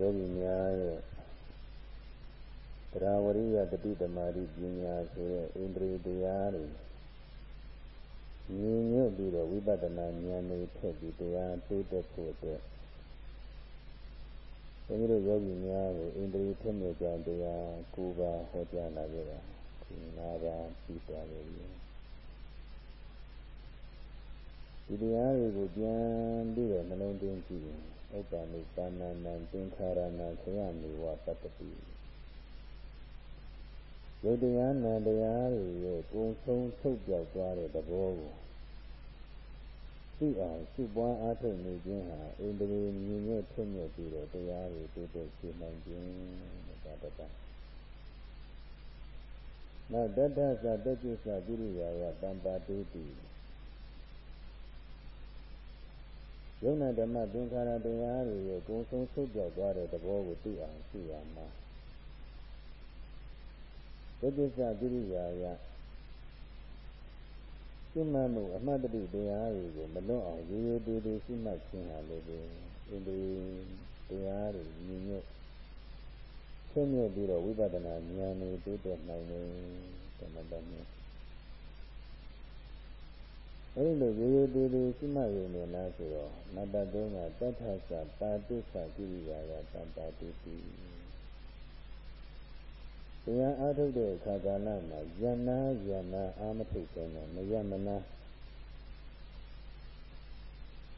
ယောဂီများရဲ့တရားဝရိယတတိတမာတိပညာဆိုတဲ့ဣန္ဒြေတရားတွေမြင်ညွတ်ပြီးတော့ဝိပဿနာဉာဏ်တွေထက်ပြီးတရားတိုးတက်ဖို့အတွက်ဘုန်းကြီးတို့ယောဂီများကိုဣန္ဒြေထက်မြက်ကြတရား၉ပါးဟောကြားလာကြတာဒီ၅ပါးပြီးသွားပြီဒီတရားတွေကိုပြန်ပြီးတော့နှလုံးသွင်းကြည့်ရင် ဥပ္ပန္နိပါဏနံသင်္ခါရဏခယမေဝပတ္တိယုတ်တရားနံတရားတွေရဲ့ကုံဆုံးထုတ်ပြောက်သွားတဲ့သဘောကိုသိအောင်စုပွားအားထုတ်နေခြင်းဟာဣန္ဒြေမြင်ရဲ့ဖြစ်မြပြီးတော့တရားတွေတိုးတက်ရှင်းနိုင်ခြင်းဒါတတ်နောက်တတ္တသတ္တကိစ္စကိရိယာယတံပါတိတိ ယုံနာဓမ္မသင်္ခါရတရားတွေရဲ့ကုံဆုံးဆုတ်ပြောက်သွားတဲ့သဘောကိုသိအောင်သိရမှာသစ္စာကိရိယာယစိမမှုအမှတ်တတိတရားတွေကိုမလွတ်အောင်ရိုးရိုးသေးသေးစိမှတ်ခြင်းဟာလည်းပဲအင်းဒီတရားတွေညီညွတ်ဆင်းရဲပြီးတော့ဝိပဿနာဉာဏ်တွေတိုးတက်နိုင်တယ်သမတ္တမြတ် အဲဒီလိုရိုးရိုးသေးသေးရှိမှရုံနဲ့လားဆိုတော့နတ္တသုံးကတထသပါတိသကိရိယာယတံပါတိတိတရားအားထုတ်တဲ့အခါကာလမှာယန္နာယန္နာအာမထုတ်ခြင်းနဲ့မယမနာ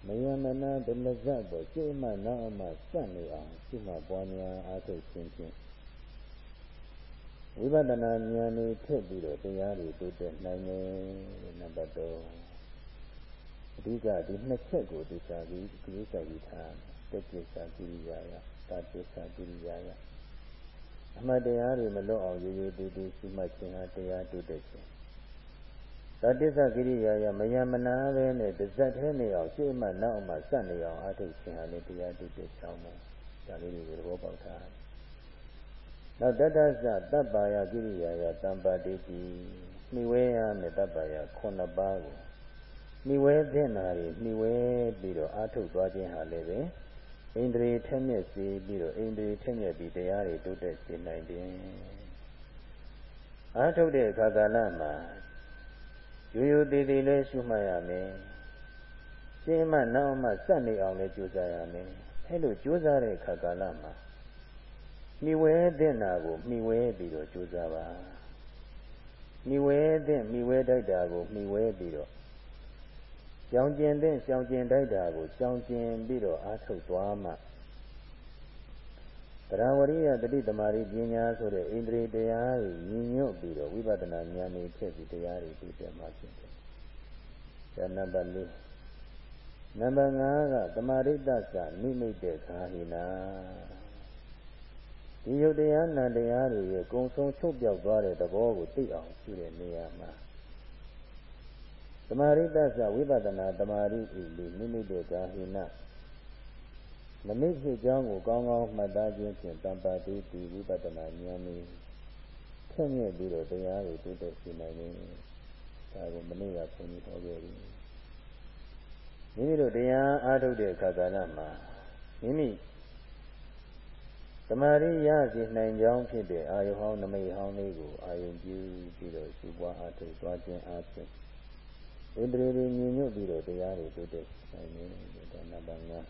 မယမနာဒလဇတ်ပေါ်စိတ်မှနောက်အမှစက်နေအောင်စိတ်မှပွားများအားထုတ်ခြင်းဖြင့်ဝိပဿနာဉာဏ်တွေထည့်ပြီးတော့တရားတွေတိုးတက်နိုင်တယ်နံပါတ်3အ ဓိကဒီနှစ်ချက်ကိုသိစားပြီးကိစ္စကြီးထားတက်ကိစ္စကိရိယာယတာကိစ္စကိရိယာယအမှတ်တရားတွေမလွတ်အောင်ရိုးရိုးသေးသေးရှိမှတ်ခြင်းဟာတရားတိုးတက်ခြင်းသတ္တစ္စကိရိယာယမယမနာပဲနဲ့တစ်စက်သေးနေအောင်ရှေ့မှနောက်မှစက်နေအောင်အားထုတ်ခြင်းဟာလည်းတရားတိုးတက်ကြောင်းပဲဒါလေးတွေကိုသဘောပေါက်ထားနောက်တတ္တသတပ္ပါယကိရိယာယတံပါတိတိနှိဝဲရမယ်တပ္ပါယ9ပါးကို နှိဝဲသင့်တာတွေနှိဝဲပြီးတော့အာထုတ်သွားခြင်းဟာလည်းပဲဣန္ဒြေထက်မြက်စေပြီးတော့ဣန္ဒြေထက်မြက်ပြီးတရားတွေတိုးတက်စေနိုင်တယ်အာထုတ်တဲ့အခါကာလမှာရိုးရိုးသေးသေးလေးရှုမှတ်ရမယ်ရှင်းမှနောက်မှစက်နေအောင်လည်းကြိုးစားရမယ်အဲလိုကြိုးစားတဲ့အခါကာလမှာနှိဝဲတဲ့နာကိုနှိဝဲပြီးတော့ကြိုးစားပါနှိဝဲတဲ့နှိဝဲတိုက်တာကိုနှိဝဲပြီးတော့ ကြောင်ကျင်တဲ့ကြောင်ကျင်တိုက်တာကိုကြောင်ကျင်ပြီးတော့အားထုတ်သွားမှတရားဝရိယတတိသမารိပညာဆိုတဲ့ဣန္ဒြေတရားကိုညီညွတ်ပြီးတော့ဝိပဿနာဉာဏ်နဲ့ဖြစ်ပြီးတရားတွေသိပြမှာဖြစ်တယ်။ဒါနံပါတ်၄နံပါတ်5ကသမာရိတ္တသနိမိတ်တဲ့ခာဟိနာဒီယုတ်တရားနံတရားတွေရဲ့ကုံဆုံးချုပ်ပြောက်သွားတဲ့သဘောကိုသိအောင်ရှုတဲ့နေရာမှာ မာရိတ္တသဝိပဿနာတမာရိဤလိမိမိတေကာဟိနမနစ်ဖြစ်ကြောင်းကိုကောင်းကောင်းမှတ်သားခြင်းဖြင့်တမ္ပါတိတိဝိပဿနာဉာဏ်นี้ထက်မြက်ပြီးတော့တရားကိုတိုးတက်စေနိုင်တယ်။ဒါကိုမနေ့ကဘုန်းကြီးဟောခဲ့ပြီ။မိမိတို့တရားအားထုတ်တဲ့အခါကာလမှာမိမိသမာဓိရရှိနိုင်ကြောင်းဖြစ်တဲ့အာယုဟောင်းနမိတ်ဟောင်းလေးကိုအာယုပြုပြီးတော့ရှုပွားအားထုတ်သွားခြင်းအားဖြင့် ဣန္ဒြေတွေညီညွတ်ပြီးတော့တရားတွေတိုးတက်နိုင်တယ်ဒါနပါငါ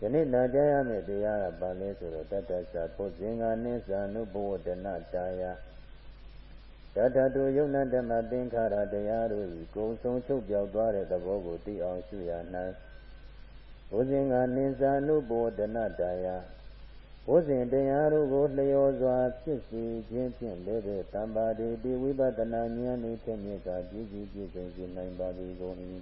ယနေ့နာကြားရမယ့်တရားကဘာလဲဆိုတော့တတ္တသပုဇင်္ဂာနိသနုဘဝတနာတာယတတ္တတုယုံနာဓမ္မသင်္ခါရတရားတို့ဤကုံဆုံးချုပ်ပြောက်သွားတဲ့သဘောကိုသိအောင်ရှုရ၌ဘုဇင်္ဂာနိသနုဘဝတနာတာယ ဘုဇင်တရားတို့ကိုလျော်စွာဖြစ်စေခြင်းဖြင့်လည်းပဲတမ္ပါတိတိဝိပဿနာဉာဏ်နှင့်ထက်မြက်ကပြည့်စုံပြည့်စုံစေနိုင်ပါသည်ကုန်၏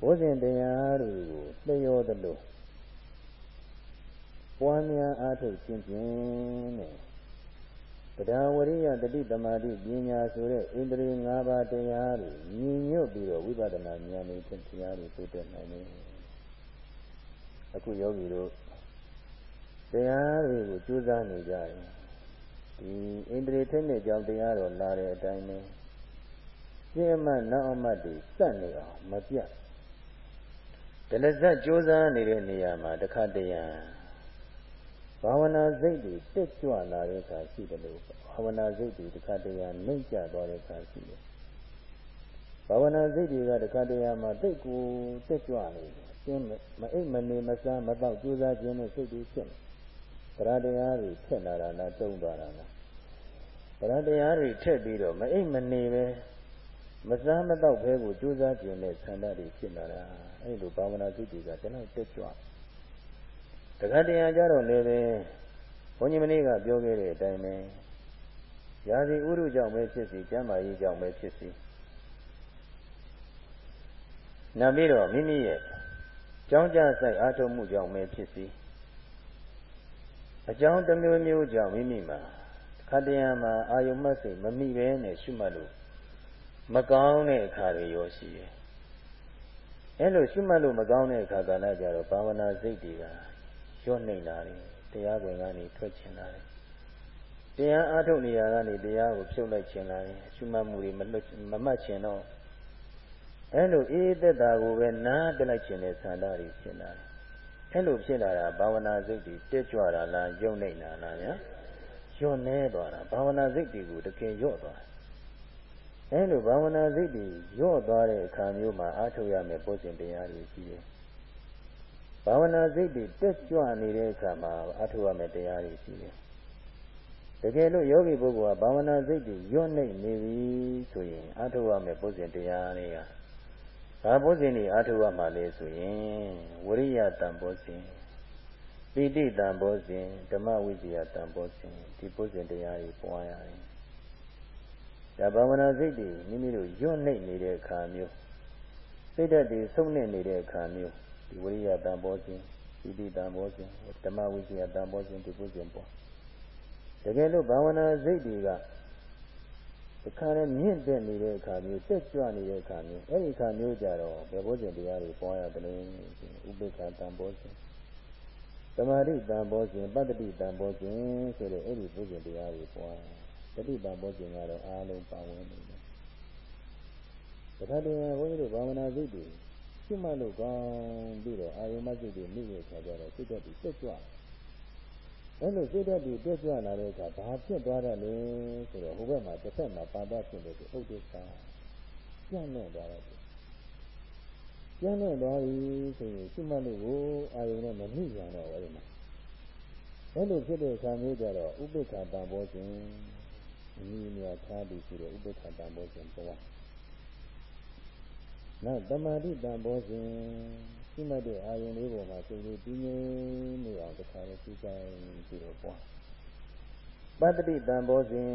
ဘုဇင်တရားတို့ကိုလျော်သလိုပွားများအားထုတ်ခြင်းဖြင့်တဲ့တရားဝရိယတတိတမာတိပညာဆိုတဲ့ဣန္ဒြေ၅ပါးတရားတွေညီညွတ်ပြီးတော့ဝိပဿနာဉာဏ်နဲ့တရားတွေသိတဲ့နိုင်တယ်အခုယောဂီတို့ တရားတွေကိုကြိုးစားနေကြတယ်ဒီဣန္ဒြေထိနဲ့ကြောင့်တရားတော်လာတဲ့အတိုင်းပဲရှင်းအမှတ်နောက်အမှတ်တွေစက်နေအောင်မပြတ်ဒလဇတ်ကြိုးစားနေတဲ့နေရာမှာတခါတရံဘာဝနာစိတ်တွေတက်ကြွလာတဲ့အခါရှိတယ်လို့ဘာဝနာစိတ်တွေတခါတရံနှိမ့်ကျသွားတဲ့အခါရှိတယ်ဘာဝနာစိတ်တွေကတခါတရံမှာတိတ်ကိုတက်ကြွနေတယ်ရှင်းမအိပ်မနေမစားမတော့ကြိုးစားခြင်းနဲ့စိတ်တွေဖြစ်နေ တရားတရားတွေထက်လာတာလားတုံးသွားတာလားတရားတရားတွေထက်ပြီးတော့မအိပ်မနေပဲမစားမတော့ဘဲကိုကြိုးစားခြင်းနဲ့ဆန္ဒတွေဖြစ်လာတာအဲ့လိုဘာဝနာစိတ်တွေကတလောက်တက်ကြွတခါတရံကြတော့လည်းပဲဘုန်းကြီးမင်းကပြောခဲ့တဲ့အတိုင်းပဲရာဇီဥရုကြောင့်ပဲဖြစ်စီကျမ်းမာရေးကြောင့်ပဲဖြစ်စီနောက်ပြီးတော့မိမိရဲ့ကြောင်းကြဆိုင်အားထုတ်မှုကြောင့်ပဲဖြစ်စီ အကြောင်းတစ်မျိုးမျိုးကြောင့်မိမိမှာခတ္တယမှာအာယုမှတ်စိတ်မမိပဲနဲ့ရှုမှတ်လို့မကောင်းတဲ့အခါတွေရောရှိတယ်။အဲလိုရှုမှတ်လို့မကောင်းတဲ့အခါကလည်းကြတော့ဘာဝနာစိတ်တွေကညှော့နှိမ့်လာတယ်။တရားဝင်ကနေထွက်ချင်လာတယ်။တရားအားထုတ်နေရကနေတရားကိုဖြုတ်လိုက်ချင်လာတယ်။ရှုမှတ်မှုတွေမလွတ်မမှတ်ချင်တော့အဲလိုအေးသက်တာကိုပဲနားပြလိုက်ချင်တဲ့ဆန္ဒတွေဖြစ်လာတယ်။ အဲလိုဖြစ်လာတာဘာဝနာစိတ်တွေတက်ကြွတာလားယုံနေလာလားညာ။ညှော့နေသွားတာဘာဝနာစိတ်တွေကိုတကယ်ညှော့သွားအဲလိုဘာဝနာစိတ်တွေညော့သွားတဲ့အခါမျိုးမှာအားထုတ်ရမယ်ပုဇဉ်တရားတွေရှိတယ်။ဘာဝနာစိတ်တွေတက်ကြွနေတဲ့အခါမှာအားထုတ်ရမယ်တရားတွေရှိတယ်။တကယ်လို့ယောဂီပုဂ္ဂိုလ်ကဘာဝနာစိတ်တွေညော့နေနေပြီဆိုရင်အားထုတ်ရမယ်ပုဇဉ်တရားတွေက ဘာပုဇဉ်တွေအားထုတ်ရမှာလဲဆိုရင်ဝရိယတံပုဇဉ်ပိဋိတံပုဇဉ်ဓမ္မဝိဇ္ဇာတံပုဇဉ်ဒီပုဇဉ်တရားတွေပွားရတယ်ဒါဘာဝနာစိတ်တွေမိမိတို့ညွတ်နှိမ့်နေတဲ့အခါမျိုးစိတ်ဓာတ်တွေဆုံးနေနေတဲ့အခါမျိုးဒီဝိရိယတန်ပေါ်ခြင်းဣတိတန်ပေါ်ခြင်းဓမ္မဝိဇ္ဇာတန်ပေါ်ခြင်းဒီပုဇဉ်ပေါ်တကယ်လို့ဘာဝနာစိတ်တွေက အခါနဲ့မြင့်တက်နေတဲ့အခါမျိုးတက်ကြွနေတဲ့အခါမျိုးအဲ့ဒီအခါမျိုးကြတော့ဘယ်ပုဇဉ်တရားတွေပွားရတယ်လဲဥပိ္ပခာတန်ပေါ်ခြင်းသမာဓိတန်ပေါ်ခြင်းပတ္တိတန်ပေါ်ခြင်းဆိုတဲ့အဲ့ဒီပုဇဉ်တရားတွေပွားတတိပံဘောကျင်ကတော့အားလုံးပါဝင်နေတယ်။တခါတည်းဘုန်းကြီးတို့ဘာဝနာစိတ်တွေရှုမှတ်လို့ကောင်းပြီးတော့အာယုမစိတ်တွေမိတဲ့အခါကျတော့စိတ်ဓာတ်တွေတက်ကြွ။ အဲလိုစိတ်ဓာတ်တွေတက်ကြွလာတဲ့အခါဘာဖြစ်သွားတယ်လဲဆိုတော့ဟိုဘက်မှာတစ်ဖက်မှာပါဒဖြစ်တဲ့ဥဒိစ္စပြန့်နေသွားတယ်။ပြန့်နေသွားပြီဆိုရင်ရှုမှတ်လို့ကိုအာယုနဲ့မမိကြတော့ဘူးအဲ့ဒီမှာ။အဲလိုဖြစ်တဲ့အခါမျိုးကျတော့ဥပိ္ပခာတံဘောခြင်းအနည်းငယ်ထားပြီးဆိုတော့ဥပ္ပခတံဘောဇဉ်ပေါ်နောက်တမာတိတံဘောဇဉ် ရှိမှတ်တဲ့အာယုန်လေးပေါ်မှာစိတ်လေးပြင်းငြိမ်နေအောင်တစ်ခါလေးသိကြပြီးတော့ပွားပတ္တိတံဘောဇဉ်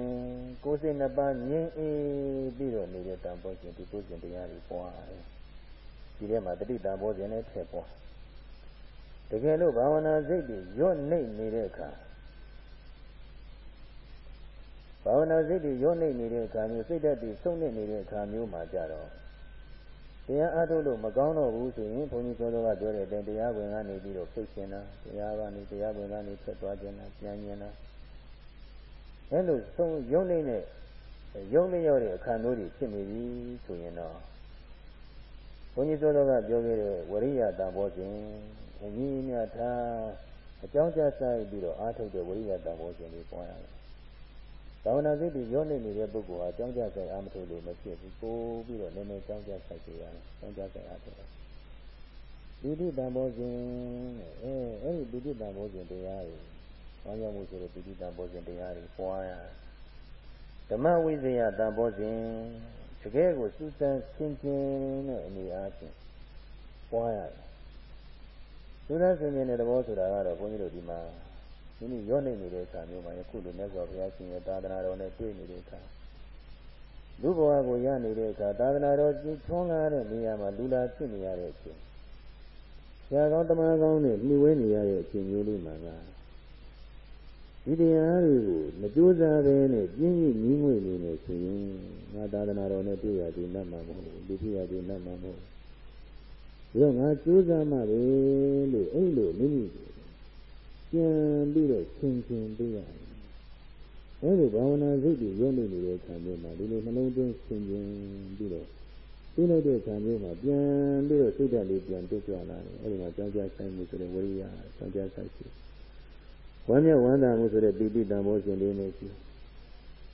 ကိုယ်စိတ်နှစ်ပါးငြိမ်အေးပြီးတော့နေတဲ့တံဘောဇဉ်ဒီဘောဇဉ်တရားတွေပွားတယ်ဒီထဲမှာတတိတံဘောဇဉ်နဲ့ထည့်ပွားတကယ်လို့ဘာဝနာစိတ်တွေညွတ်နှိမ့်နေတဲ့အခါဘာဝနာစိတ်တွေရောနှိမ့်နေတဲ့အခါမျိုးစိတ်ဓာတ်တွေဆုံးနေနေတဲ့အခါမျိုးမှာကြတော့ တရားအားထုတ်လို့မကောင်းတော့ဘူးဆိုရင်ဘုန်းကြီးကျော်တော်ကပြောတဲ့အတိုင်းတရားဝင်ကနေပြီးတော့ဖြုတ်ရှင်တာတရားကနေတရားဝင်ကနေဖြတ်သွားခြင်းတာပြန်ခြင်းတာအဲလိုဆုံးရုံနေတဲ့ရုံနေရောက်တဲ့အခါမျိုးတွေဖြစ်နေပြီဆိုရင်တော့ဘုန်းကြီးကျော်တော်ကပြောခဲ့တဲ့ဝရိယတံဘောခြင်းအညီအမျှထားအကြောင်းကြားဆိုင်ပြီးတော့အားထုတ်တဲ့ဝရိယတံဘောခြင်းလေးပွားရတယ် ဘာဝနာစိတ်တွေရောနေနေတဲ့ပုဂ္ဂိုလ်ဟာကြောင်းကြဆိုင်အားမထုတ်လို့မဖြစ်ဘူးပို့ပြီးတော့နည်းနည်းကြောင်းကြဆိုင်ကြရတယ်ကြောင်းကြဆိုင်အားထုတ်တယ်ပိဋိတံဘောဇဉ်အဲအဲ့ဒီပိဋိတံဘောဇဉ်တရားတွေဘာကြောင့်မို့ဆိုတော့ပိဋိတံဘောဇဉ်တရားတွေပွားရဓမ္မဝိဇ္ဇာတံဘောဇဉ်တကယ်ကိုစူးစမ်းရှင်းရှင်းတဲ့အနေအားဖြင့်ပွားရတယ်စူးစမ်းရှင်းရှင်းတဲ့သဘောဆိုတာကတော့ဘုန်းကြီးတို့ဒီမှာ မိမိရောနေနေတဲ့အခါမျိုးမှာယခုလိုမြတ်စွာဘုရားရှင်ရဲ့သာသနာတော်နဲ့တွေ့နေတဲ့အခါလူဘဝကိုရနေတဲ့အခါသာသနာတော်ကြီးထွန်းလာတဲ့နေရာမှာလူလာဖြစ်နေရတဲ့အချိန်ဆရာကောင်းတမန်ကောင်းနဲ့နှိဝဲနေရတဲ့အချိန်မျိုးလေးမှာကဒီတရားတွေကိုမကြိုးစားဘဲနဲ့ပြင်းပြင်းညီးငွေနေနေဆိုရင်ငါသာသနာတော်နဲ့တွေ့ရသည်နတ်မှာမဟုတ်ဘူးလူဖြစ်ရသည်နတ်မှာမဟုတ်ဘူးဒါငါကြိုးစားမှပဲလို့အဲ့လိုမိမိ ပြန်ပြီးတော့ဆင်ခြင်ပေးရတယ်။အဲဒီဘာဝနာစိတ်တွေရုံးနေနေတဲ့ခံမျိုးမှာဒီလိုနှလုံးသွင်းဆင်ခြင်ပြီးတော့ပြီးလိုက်တဲ့ခါမျိုးမှာပြန်ပြီးတော့စိတ်ဓာတ်လေးပြန်တက်ကြွလာတယ်အဲဒီမှာကြောင်းကြဆိုင်မှုဆိုတဲ့ဝိရိယကြောင်းကြဆိုင်ရှိဝမ်းမြောက်ဝမ်းသာမှုဆိုတဲ့ပိဋိတံဘောရှင်လေးနဲ့ရှိ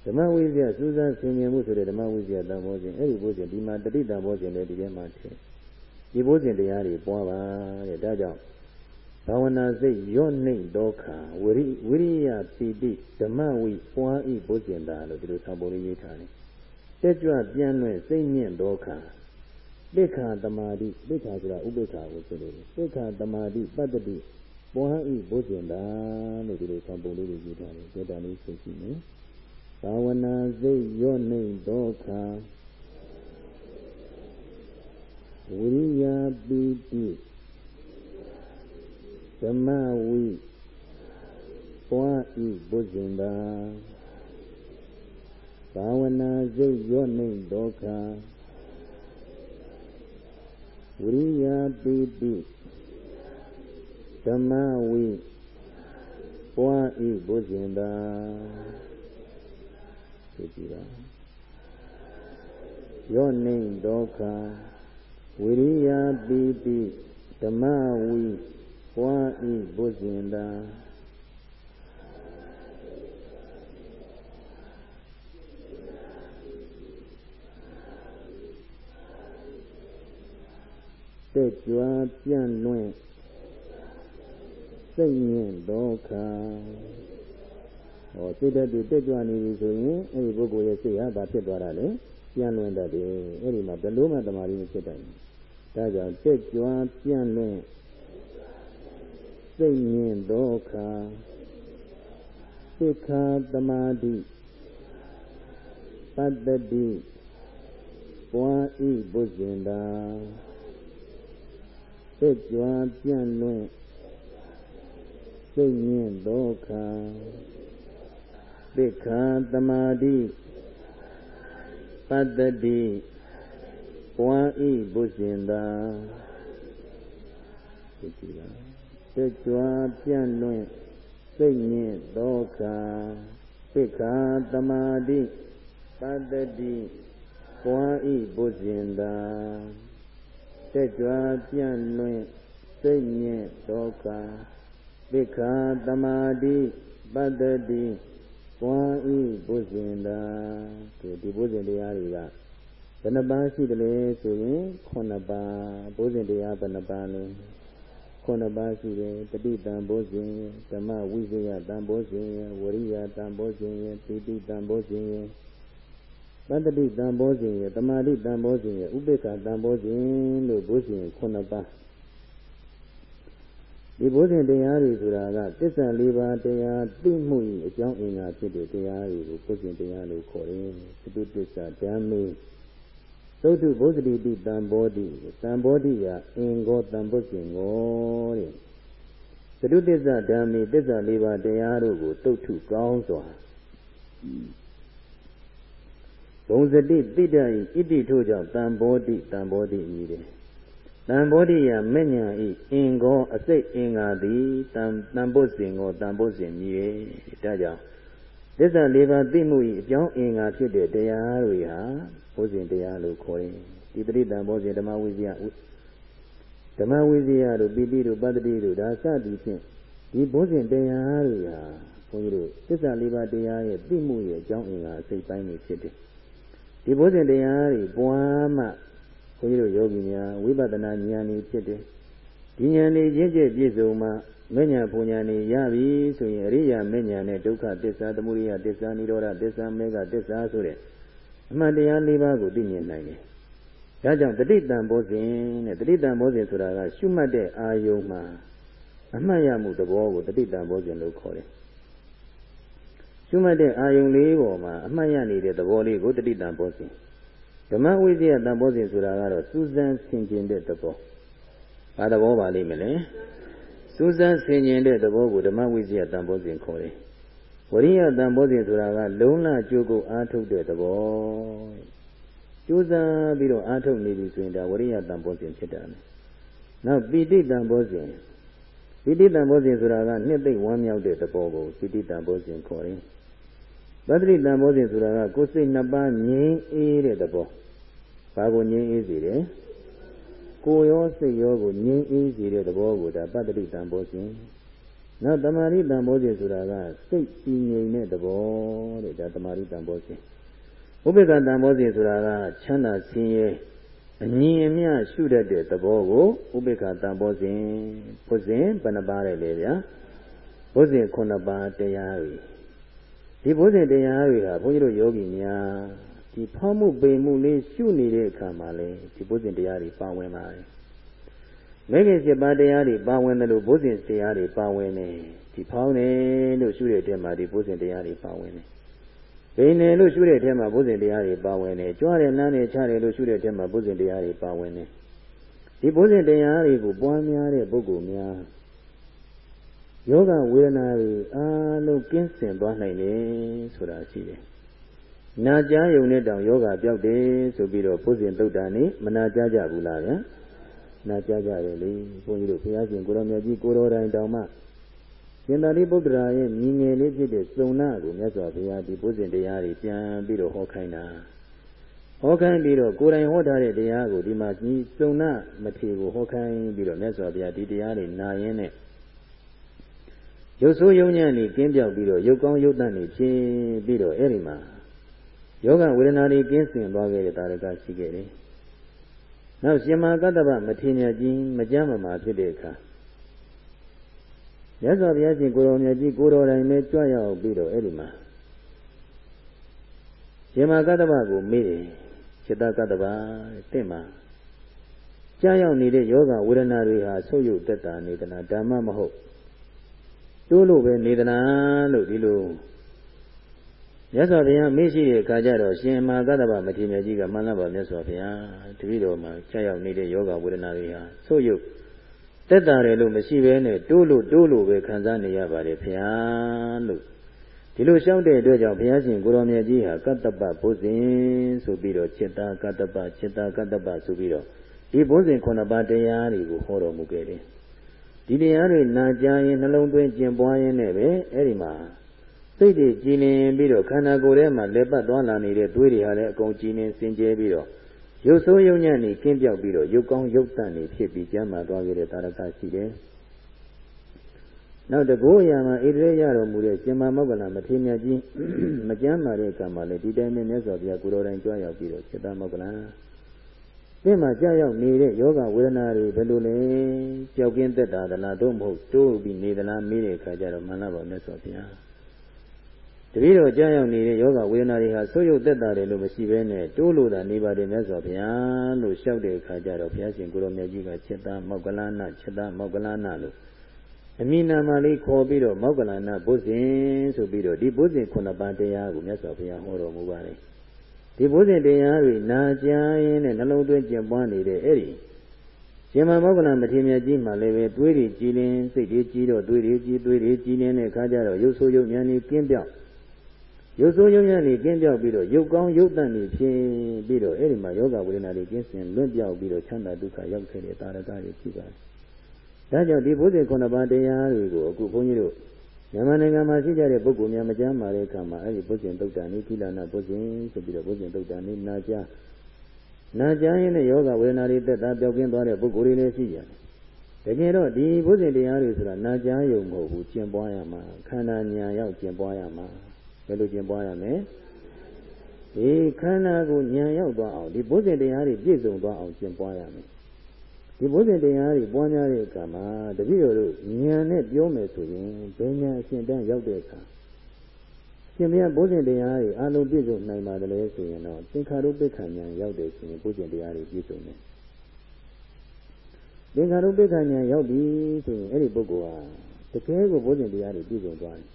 ဓမ္မဝိဇ္ဇာစူးစမ်းဆင်ញင်မှုဆိုတဲ့ဓမ္မဝိဇ္ဇာတံဘောရှင်အဲဒီဘိုးရှင်ဒီမှာတတိတံဘောရှင်လည်းဒီထဲမှာထည့်ဒီဘိုးရှင်တရားတွေပွားပါတဲ့ဒါကြောင့် ဘာဝနာစိတ်ရော့နှိမ့်ဒုက္ခဝိရိဝိရိယပိတိဓမ္မဝိပွားဤဘုဇင်တာလို့ဒီလိုသံပုံလေးရေးထားတယ်တက်ကြွပြန့်လွင့်စိတ်မြင့်ဒုက္ခပိခာတမာတိပိခာဆိုတာဥပိ္ပခာကိုဆိုလို့ပိခာတမာတိပတ္တိပွားဤဘုဇင်တာလို့ဒီလိုသံပုံလေးရေးထားတယ်စေတလေးသိရှိနေဘာဝနာစိတ်ရော့နှိမ့်ဒုက္ခဝိရိယပိတိ ဓမ္မဝိပွားဤဘုဇင်တာဘာဝနာစိတ်ရော့နှိမ့်ဒုက္ခဝိရိယပိတိဓမ္မဝိပွားဤဘုဇင်တာသိကြပါရော့နှိမ့်ဒုက္ခဝိရိယပိတိဓမ္မဝိ ပွားဤဘုဇင်တာတက်ကြွပြန့်လွင့်စိတ်မြင့်ဒုက္ခဟောစိတ်ဓာတ်တွေတက်ကြွနေပြီဆိုရင်အဲ့ဒီပုဂ္ဂိုလ်ရဲ့စိတ်ဟာဘာဖြစ်သွားတာလဲပြန့်လွင့်တတ်တယ်အဲ့ဒီမှာဘယ်လိုမှတမာရီမဖြစ်တတ်ဘူးဒါကြောင့်တက်ကြွပြန့်လွင့် စိတ်မြင့်ဒုက္ခသိခာတမာတိပတ္တိပွားဤဘုဇင်တာသိကြွားပြန့်လွင့်စိတ်မြင့်ဒုက္ခသိခာတမာတိပတ္တိပွားဤဘုဇင်တာဒီကြည့် ပါတက်ကြွပြန့်လွင့်စိတ်ညစ်ဒုက္ခသိက္ခာတမာတိပတ္တိပွားဤဘုဇင်တာတက်ကြွပြန့်လွင့်စိတ်ညစ်ဒုက္ခသိက္ခာတမာတိပတ္တိပွားဤဘုဇင်တာဒီဒီဘုဇင်တရားတွေကဘယ်နှပါးရှိတယ်လဲဆိုရင်9ပါးဘုဇင်တရားဘယ်နှပါးလဲ ခုနှစ်ပါးရှိတယ်တတိတံဘောဇင်ဓမ္မဝိဇယတံဘောဇင်ဝရိယတံဘောဇင်ပိတိတံဘောဇင်ပတ္တိတံဘောဇင်တမာတိတံဘောဇင်ဥပိ္ပခတံဘောဇင်လို့ဘောဇင်ခုနှစ်ပါးဒီဘောဇင်တရားတွေဆိုတာကတစ္ဆာလေးပါးတရားသိမှု၏အကြောင်းအင်္ဂါဖြစ်တဲ့တရားတွေကိုဘောဇင်တရားလို့ခေါ်တယ်သတုတစ္ဆာဓမ္မေ သုတ္ထုဘုဇတိတိတံဘောတိတံဘောတိယအင်္ဂောတံဘုဇင်ကိုတဲ့သတုတစ္ဆဓမ္မေတစ္ဆလေးပါးတရားတို့ကိုတုတ်ထုကောင်းစွာဘုံစတိတိတ္တဤဣတိထို့ကြောင့်တံဘောတိတံဘောတိဤတဲ့တံဘောဓိယမဉ္ညာဤအင်္ဂောအစိတ်အင်္ဂါသည်တံတံပုဇင်ကိုတံပုဇင်မြည်ဒါကြောင့် သစ္စာလေးပါးသိမှုဤအကြောင်းအင်္ဂါဖြစ်တဲ့တရားတွေဟာဘောဇင်တရားလို့ခေါ်ရင်ဒီပရိသံဘောဇင်ဓမ္မဝိဇ္ဇာဓမ္မဝိဇ္ဇာတို့ပိတိတို့ပတ္တိတို့ဒါစသည်ဖြင့်ဒီဘောဇင်တရားတွေဟာဘုန်းကြီးတို့သစ္စာလေးပါးတရားရဲ့သိမှုရဲ့အကြောင်းအင်္ဂါအစိတ်ပိုင်းတွေဖြစ်တယ်ဒီဘောဇင်တရားတွေပွားမှဘုန်းကြီးတို့ယောဂီများဝိပဿနာဉာဏ်ကြီးဖြစ်တယ်ဒီဉာဏ်ကြီးချင်းချင်းပြည့်စုံမှ မဉ္ဇဏ်ပူဉဏ်ကြီးရပြီဆိုရင်အရိယာမဉ္ဇဏ်နဲ့ဒုက္ခသစ္စာသမုဒိယသစ္စာនិရောဓသစ္စာမေဃသစ္စာဆိုတဲ့အမှန်တရား၄ပါးကိုသိမြင်နိုင်တယ်။ဒါကြောင့်တတိတံဘောဇဉ်တဲ့တတိတံဘောဇဉ်ဆိုတာကရှုမှတ်တဲ့အာယုံမှာအမှတ်ရမှုသဘောကိုတတိတံဘောဇဉ်လို့ခေါ်တယ်။ရှုမှတ်တဲ့အာယုံလေးပေါ်မှာအမှတ်ရနေတဲ့သဘောလေးကိုတတိတံဘောဇဉ်ဓမ္မဝိဇ္ဇာတံဘောဇဉ်ဆိုတာကတော့စူးစမ်းဆင်ခြင်တဲ့သဘော။ဘာသဘောပါလိမ့်မလဲ။ စူးစမ်းဆင်ခြင်တဲ့သဘောကိုဓမ္မဝိဇ္ဇာတံဘောဇဉ်ခေါ်တယ်။ဝရိယတန်ဘောဇဉ်ဆိုတာကလုံးလကြိုးကိုအားထုတ်တဲ့သဘောကြိုးစားပြီးတော့အားထုတ်နေပြီဆိုရင်ဒါဝရိယတန်ဘောဇဉ်ဖြစ်တာလေနောက်ပိဋိတန်ဘောဇဉ်ပိဋိတန်ဘောဇဉ်ဆိုတာကနှစ်သိမ့်ဝမ်းမြောက်တဲ့သဘောကိုပိဋိတန်ဘောဇဉ်ခေါ်တယ်ပတ္တိတန်ဘောဇဉ်ဆိုတာကကိုယ်စိတ်နှစ်ပါးငြိမ်းအေးတဲ့သဘောဘာဘာကိုငြိမ်းအေးစေတယ် ကိုရောစိတ်ရောကိုငြိမ်းအေးစေတဲ့သဘောကိုဒါပတ္တိတံဘောစဉ်နောက်တမာရိတံဘောစဉ်ဆိုတာကစိတ်ကြည်ငြိမ်တဲ့သဘောတဲ့ဒါတမာရိတံဘောစဉ်ဥပေက္ခတံဘောစဉ်ဆိုတာကချမ်းသာဆင်းရဲအငြင်းအမြရှုတတ်တဲ့သဘောကိုဥပေက္ခတံဘောစဉ်ဘုဇင်ဘယ်နှပါးလဲလေဗျာဘုဇင်9ပါးတရားတွေဒီဘုဇင်တရားတွေဟာဘုန်းကြီးတို့ယောဂီများ ဒီဖောင်းမှုပိန်မှုလေးရှုနေတဲ့အခါမှာလေဒီဘုဇင်တရားတွေပါဝင်ပါတယ်။မဲခင်7ပါးတရားတွေပါဝင်တယ်လို့ဘုဇင်တရားတွေပါဝင်တယ်ဒီဖောင်းတယ်လို့ရှုတဲ့အထက်မှာဒီဘုဇင်တရားတွေပါဝင်တယ်။ပိန်တယ်လို့ရှုတဲ့အထက်မှာဘုဇင်တရားတွေပါဝင်တယ်။ကြွားတယ်နမ်းတယ်ချတယ်လို့ရှုတဲ့အထက်မှာဘုဇင်တရားတွေပါဝင်တယ်။ဒီဘုဇင်တရားတွေကိုပွားများတဲ့ပုဂ္ဂိုလ်များယောဂဝေဒနာတွေအားလုံးကင်းစင်သွားနိုင်တယ်ဆိုတာရှိတယ်။ နာကြားယုံနဲ့တောင်ယောဂပြောက်တယ်ဆိုပြီးတော့ဘုဇင်တုတ်တာနေမနာကြားကြဘူးလားဗျာ။နာကြားကြတယ်လေ။ဘုန်းကြီးတို့ဘုရားရှင်ကိုရောမြတ်ကြီးကိုတော်တိုင်တောင်မှရှင်သာရိပုတ္တရာရဲ့ညီငယ်လေးဖြစ်တဲ့စုံနာကိုမြတ်စွာဘုရားဒီဘုဇင်တရားတွေပြန်ပြီးတော့ဟောခိုင်းတာ။ဟောခိုင်းပြီးတော့ကိုယ်တိုင်ဟောထားတဲ့တရားကိုဒီမှာကြီးစုံနာမထေကိုဟောခိုင်းပြီးတော့မြတ်စွာဘုရားဒီတရားတွေနာရင်းနဲ့ရုပ်ဆိုးယုံညံ့နေကင်းပြောက်ပြီးတော့ရုပ်ကောင်းရုပ်တန့်နေဖြစ်ပြီးတော့အဲ့ဒီမှာ ယောဂဝေဒနာတွေကင်းစင်သွားခဲ့တဲ့တာရကရှိခဲ့တယ်။နောက်ရှင်မာကတ္တဗမထေရကြီးမကြမ်းမမာဖြစ်တဲ့အခါမြတ်စွာဘုရားရှင်ကိုရောင်မြတ်ကြီးကိုတော်တိုင်ပဲကြွရောက်ပြီးတော့အဲ့ဒီမှာရှင်မာကတ္တဗကိုမေးတယ်จิตကတ္တဗတင့်မှာကြားရောက်နေတဲ့ယောဂဝေဒနာတွေဟာဆုပ်ယုပ်တက်တာနေတနာဓမ္မမဟုတ်တိုးလို့ပဲနေသလားလို့ဒီလို မြတ်စွာဘုရားမေ့ရှိတဲ့အခါကျတော့ရှင်မဟာကတ္တဗမထေရကြီးကမှန်လားပါမြတ်စွာဘုရားတပည့်တော်မှာကြာရောက်နေတဲ့ယောဂဝေဒနာတွေဟာဆို့ရုပ်တက်တာတယ်လို့မရှိဘဲနဲ့တိုးလို့တိုးလို့ပဲခံစားနေရပါတယ်ဘုရားလို့ဒီလိုရှောက်တဲ့အတွက်ကြောင့်ဘုရားရှင်ကိုရောင်မြတ်ကြီးဟာကတ္တပဘုဇင်ဆိုပြီးတော့จิตตကတ္တပจิตตကတ္တပဆိုပြီးတော့ဒီဘုဇင်ခုနှစ်ပါးတရားတွေကိုဟောတော်မူခဲ့တယ်ဒီတရားတွေနာကြားရင်နှလုံးသွင်းကျင်ပွားရင်းနဲ့ပဲအဲ့ဒီမှာ စိတ်တွေကြည်လင်ပြီးတော့ခန္ဓာကိုယ်ထဲမှာလက်ပတ်သွားလာနေတဲ့သွေးတွေဟာလည်းအကုန်ကြည်လင်စင်ကြဲပြီးတော့ရုပ်ဆိုးရုပ်ညံ့နေကင်းပြောက်ပြီးတော့ရုပ်ကောင်းရုပ်တန့်နေဖြစ်ပြီးကျမ်းမာသွားခဲ့တဲ့တာရကရှိတယ်။နောက်တကောအရာမှာဣတိရရတော်မူတဲ့ရှင်မမောဂလမထေရမြတ်ကြီးမကျမ်းမာတဲ့ကံမှာလည်းဒီတိုင်းနဲ့မြတ်စွာဘုရားကိုတော်တိုင်ကြွရောက်ပြီးတော့စေတမောဂလသင်မှာကြောက်ရောက်နေတဲ့ယောဂဝေဒနာတွေဘယ်လိုလဲကြောက်ကင်းသက်တာသလားတို့မဟုတ်တိုးပြီးနေသလားမေးတဲ့အခါကျတော့မှန်လားပါမြတ်စွာဘုရား တပည့်တော်ကြားရောက်နေတဲ့ယောဂဝေဒနာတွေဟာဆိုးရုပ်သက်သာတယ်လို့မရှိဘဲနဲ့တိုးလို့သာနေပါတယ်မြတ်စွာဘုရားလို့လျှောက်တဲ့အခါကျတော့ဘုရားရှင်ကိုရောမြတ်ကြီးကချက်သားမောက္ကလနာချက်သားမောက္ကလနာလို့အမိနာမလေးခေါ်ပြီးတော့မောက္ကလနာဘုဇင်ဆိုပြီးတော့ဒီဘုဇင်ခုနှစ်ပါးတရားကိုမြတ်စွာဘုရားဟောတော်မူပါတယ်ဒီဘုဇင်တရားတွေနာကြားရင်းနဲ့နှလုံးသွင်းကျင့်ပွားနေတဲ့အဲ့ဒီရှင်မမောက္ကလမထေမြတ်ကြီးမှလည်းပဲတွေးတွေကြည်လင်းစိတ်တွေကြည်တော့တွေးတွေကြည်တွေးတွေကြည်လင်းတဲ့အခါကျတော့ရုပ်ဆိုးရုပ်ဉာဏ်ကြီးကင်းပြောက် ရုပ်ဆိုးရုပ်ဉာဏ်ကြီးကင်းပြောက်ပြီးတော့ရုပ်ကောင်းရုပ်တန့်ကြီးဖြစ်ပြီးတော့အဲ့ဒီမှာယောဂဝေဒနာတွေကင်းစင်လွတ်ပြောက်ပြီးတော့ချမ်းသာဒုက္ခရောက်ခဲ့တဲ့တာရကတွေဖြစ်ပါတယ်။ဒါကြောင့်ဒီဘုဇင်ခုနှစ်ပါးတရားတွေကိုအခုဘုန်းကြီးတို့မြန်မာနိုင်ငံမှာရှိကြတဲ့ပုဂ္ဂိုလ်များမကြမ်းမာတဲ့အခါမှာအဲ့ဒီဘုဇင်တုတ်တန်နိကိလနာဘုဇင်ဆိုပြီးတော့ဘုဇင်တုတ်တန်နိနာကြားနာကြားရင်လည်းယောဂဝေဒနာတွေတက်တာပျောက်ကင်းသွားတဲ့ပုဂ္ဂိုလ်တွေလည်းရှိကြတယ်။တကယ်တော့ဒီဘုဇင်တရားတွေဆိုတာနာကြားယုံမဟုတ်ဘူးကျင့်ပွားရမှာခန္ဓာညာရောက်ကျင့်ပွားရမှာ ဘယ်လိုကျင့်ပွားရမလဲ။ဒီခန္ဓာကိုညာရောက်သွားအောင်ဒီဘုဇင်တရားတွေပြည့်စုံသွားအောင်ကျင့်ပွားရမယ်။ဒီဘုဇင်တရားတွေပွားများတဲ့အခါမှာတပည့်တော်တို့ဉာဏ်နဲ့ပြောမယ်ဆိုရင်ဘယ်ဉာဏ်အရှင်တန်းရောက်တဲ့အခါရှင်ဘုရားဘုဇင်တရားတွေအလုံးပြည့်စုံနိုင်ပါတယ်လေဆိုရင်တော့သင်္ခါရုပ္ပခဉာဏ်ရောက်တယ်ဆိုရင်ဘုဇင်တရားတွေပြည့်စုံတယ်သင်္ခါရုပ္ပခဉာဏ်ရောက်ပြီဆိုရင်အဲ့ဒီပုဂ္ဂိုလ်ဟာတကယ်ကိုဘုဇင်တရားတွေပြည့်စုံသွားတယ်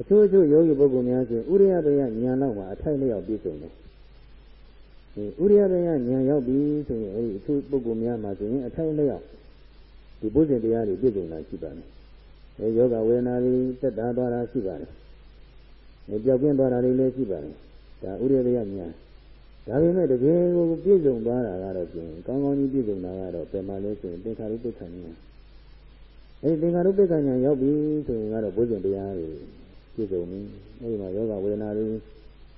အချို့အချို့ယောဂီပုဂ္ဂိုလ်များဆိုဥရိယပယဉာဏ်တော့မှာအထိုက်လျောက်ပြည့်စုံတယ်ဥရိယပယဉာဏ်ရောက်ပြီဆိုရင်အဲဒီအထူးပုဂ္ဂိုလ်များမှာဆိုရင်အထိုက်လျောက်ဒီဘုဇင်တရားတွေပြည့်စုံတာရှိပါတယ်။အဲယောဂဝေဒနာတွေသက်သာသွားတာရှိပါတယ်။အဲကြောက်ကင်းသွားတာတွေလည်းရှိပါတယ်။ဒါဥရိယပယဉာဏ်ဒါပေမဲ့တကယ်ကိုပြည့်စုံသွားတာကတော့ပြင်ကောင်းကောင်းကြီးပြည့်စုံတာကတော့ပြန်မှလဲဆိုရင်သင်္ခါရုပ္ပခဏ်ဉာဏ်အဲဒီသင်္ခါရုပ္ပခဏ်ဉာဏ်ရောက်ပြီဆိုရင်ကတော့ဘုဇင်တရားတွေ ပြည့်စုံပြီအဲဒီမှာယောဂဝေဒနာတွေ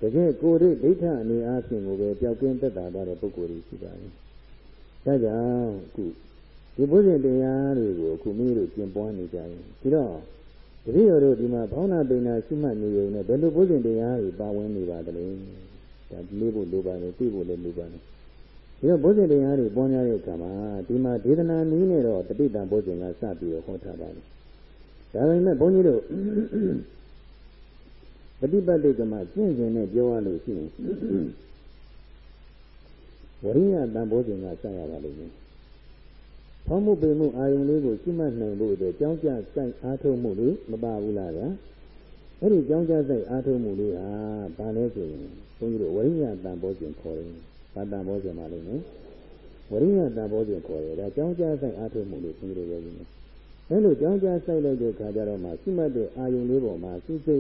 တကယ်ကိုယ်ရိဒိဋ္ဌအနေအားဖြင့်ကိုပဲပျောက်ကင်းသက်သာသွားတဲ့ပုဂ္ဂိုလ်တွေရှိပါတယ်။ဒါကြောင့်အခုဒီဘုဇင်တရားတွေကိုအခုမိတို့ကျင့်ပွားနေကြရင်ဒီတော့တတိယတို့ဒီမှာဘောင်းနာပိဏရှိမှတ်နေုံနဲ့ဘယ်လိုဘုဇင်တရားတွေပါဝင်နေပါသလဲ။ဒါလေးဖို့လိုပါတယ်သိဖို့လည်းလိုပါတယ်။ဒီတော့ဘုဇင်တရားတွေပေါ်များတဲ့အခါမှာဒီမှာဒေသနာနည်းနဲ့တော့တတိတံဘုဇင်ကစပြီးတော့ဟောထားပါတယ်။ဒါပေမဲ့ဘုန်းကြီးတို့ ပฏิပတ်တိကမှာကျင့်စဉ်နဲ့ပြောရလို့ရှိရင်ဝရိယတန်ဖိုးစဉ်ကစရပါလိမ့်မယ်။ဖောင်းမှုပေမှုအာယုံလေးကိုရှိမှတ်နိုင်ဖို့အတွက်ကြောင်းကြစိုက်အားထုတ်မှုလေးမပါဘူးလားဗျာ။အဲ့ဒီကြောင်းကြစိုက်အားထုတ်မှုလေးဟာဘာလဲဆိုရင်ဘုန်းကြီးတို့ဝရိယတန်ဖိုးစဉ်ခေါ်တယ်။ဘာတန်ဖိုးစဉ်ပါလိမ့်မယ်။ဝရိယတန်ဖိုးစဉ်ခေါ်တယ်။ဒါကြောင်းကြစိုက်အားထုတ်မှုလေးဘုန်းကြီးတို့ပြောကြည့်မယ်။ အဲလိုကြောင်းကြားဆိုင်လိုက်တဲ့ခါကျတော့မှရှိမှတ်တဲ့အာယုံလေးပေါ်မှာစိစိ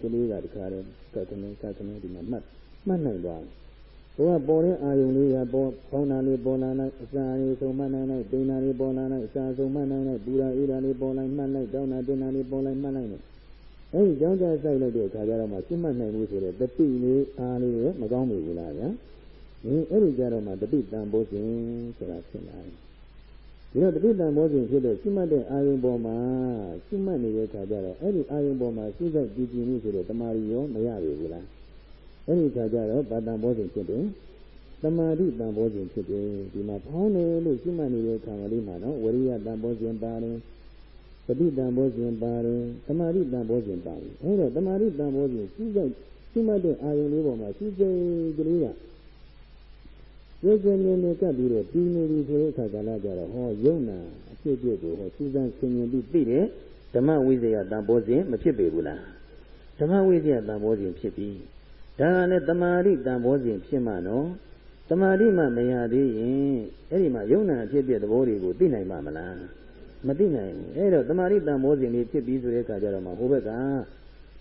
ကလေးကတခါတည်းကတ်ကနေကတ်ကနေဒီမှာမှတ်မှတ်နိုင်သွားတယ်။ဘုရားပေါ်တဲ့အာယုံလေးကပေါ်ဖောင်းတာလေးပေါ်လာလိုက်အစာလေးဆုံးမှတ်နိုင်လိုက်ပိန်တာလေးပေါ်လာလိုက်အစာဆုံးမှတ်နိုင်လိုက်ပူတာအေးတာလေးပေါ်လိုက်မှတ်လိုက်တောင်းတာတင်တာလေးပေါ်လိုက်မှတ်လိုက်နဲ့အဲဒီကြောင်းကြားဆိုင်လိုက်တဲ့ခါကျတော့မှရှိမှတ်နိုင်မှုဆိုတဲ့တတိလေးအားလေးရမကောင်းဘူးလားဗျာ။ဒီအဲ့ဒီကြတော့မှတတိတန်ဖို့ခြင်းဆိုတာဖြစ်လာတယ် ဒီတော့တတိတံမောစဉ်ဖြစ်တဲ့ရှိမှတ်တဲ့အာယုံပေါ်မှာရှိမှတ်နေတဲ့ခါကျတော့အဲ့ဒီအာယုံပေါ်မှာစိစိတ်ကြည်ကြည်မှုဆိုတဲ့တမာရီရောမရပြီဘူးလားအဲ့ဒီခါကျတော့ဗာတံဘောစဉ်ဖြစ်တယ်တမာတိတံဘောစဉ်ဖြစ်တယ်ဒီမှာဖောင်းတယ်လို့ရှိမှတ်နေတဲ့ခါကလေးမှာနော်ဝရိယတံဘောစဉ်ပါတယ်ပฏิတံဘောစဉ်ပါတယ်တမာတိတံဘောစဉ်ပါတယ်အဲ့တော့တမာတိတံဘောစဉ်စိစိတ်ရှိမှတ်တဲ့အာယုံလေးပေါ်မှာစိစိတ်ကလေးကရုပ် စင်နေနေကပ်ပြီးတော့ပြီးနေပြီဆိုတဲ့အခါကလည်းကြတော့ဟောယုံနာအဖြစ်အပျက်ကိုဟောစူးစမ်းဆင်ခြင်ပြီးသိတယ်ဓမ္မဝိဇ္ဇာတန်ဖိုးစဉ်မဖြစ်ပေဘူးလားဓမ္မဝိဇ္ဇာတန်ဖိုးစဉ်ဖြစ်ပြီဒါကလည်းတမာရိတန်ဖိုးစဉ်ဖြစ်မှနော်တမာရိမှမရသေးရင်အဲ့ဒီမှာယုံနာအဖြစ်အပျက်သဘောတွေကိုသိနိုင်မှာမလားမသိနိုင်ဘူးအဲ့တော့တမာရိတန်ဖိုးစဉ်လေးဖြစ်ပြီးဆိုတဲ့အခါကျတော့မှဟိုဘက်က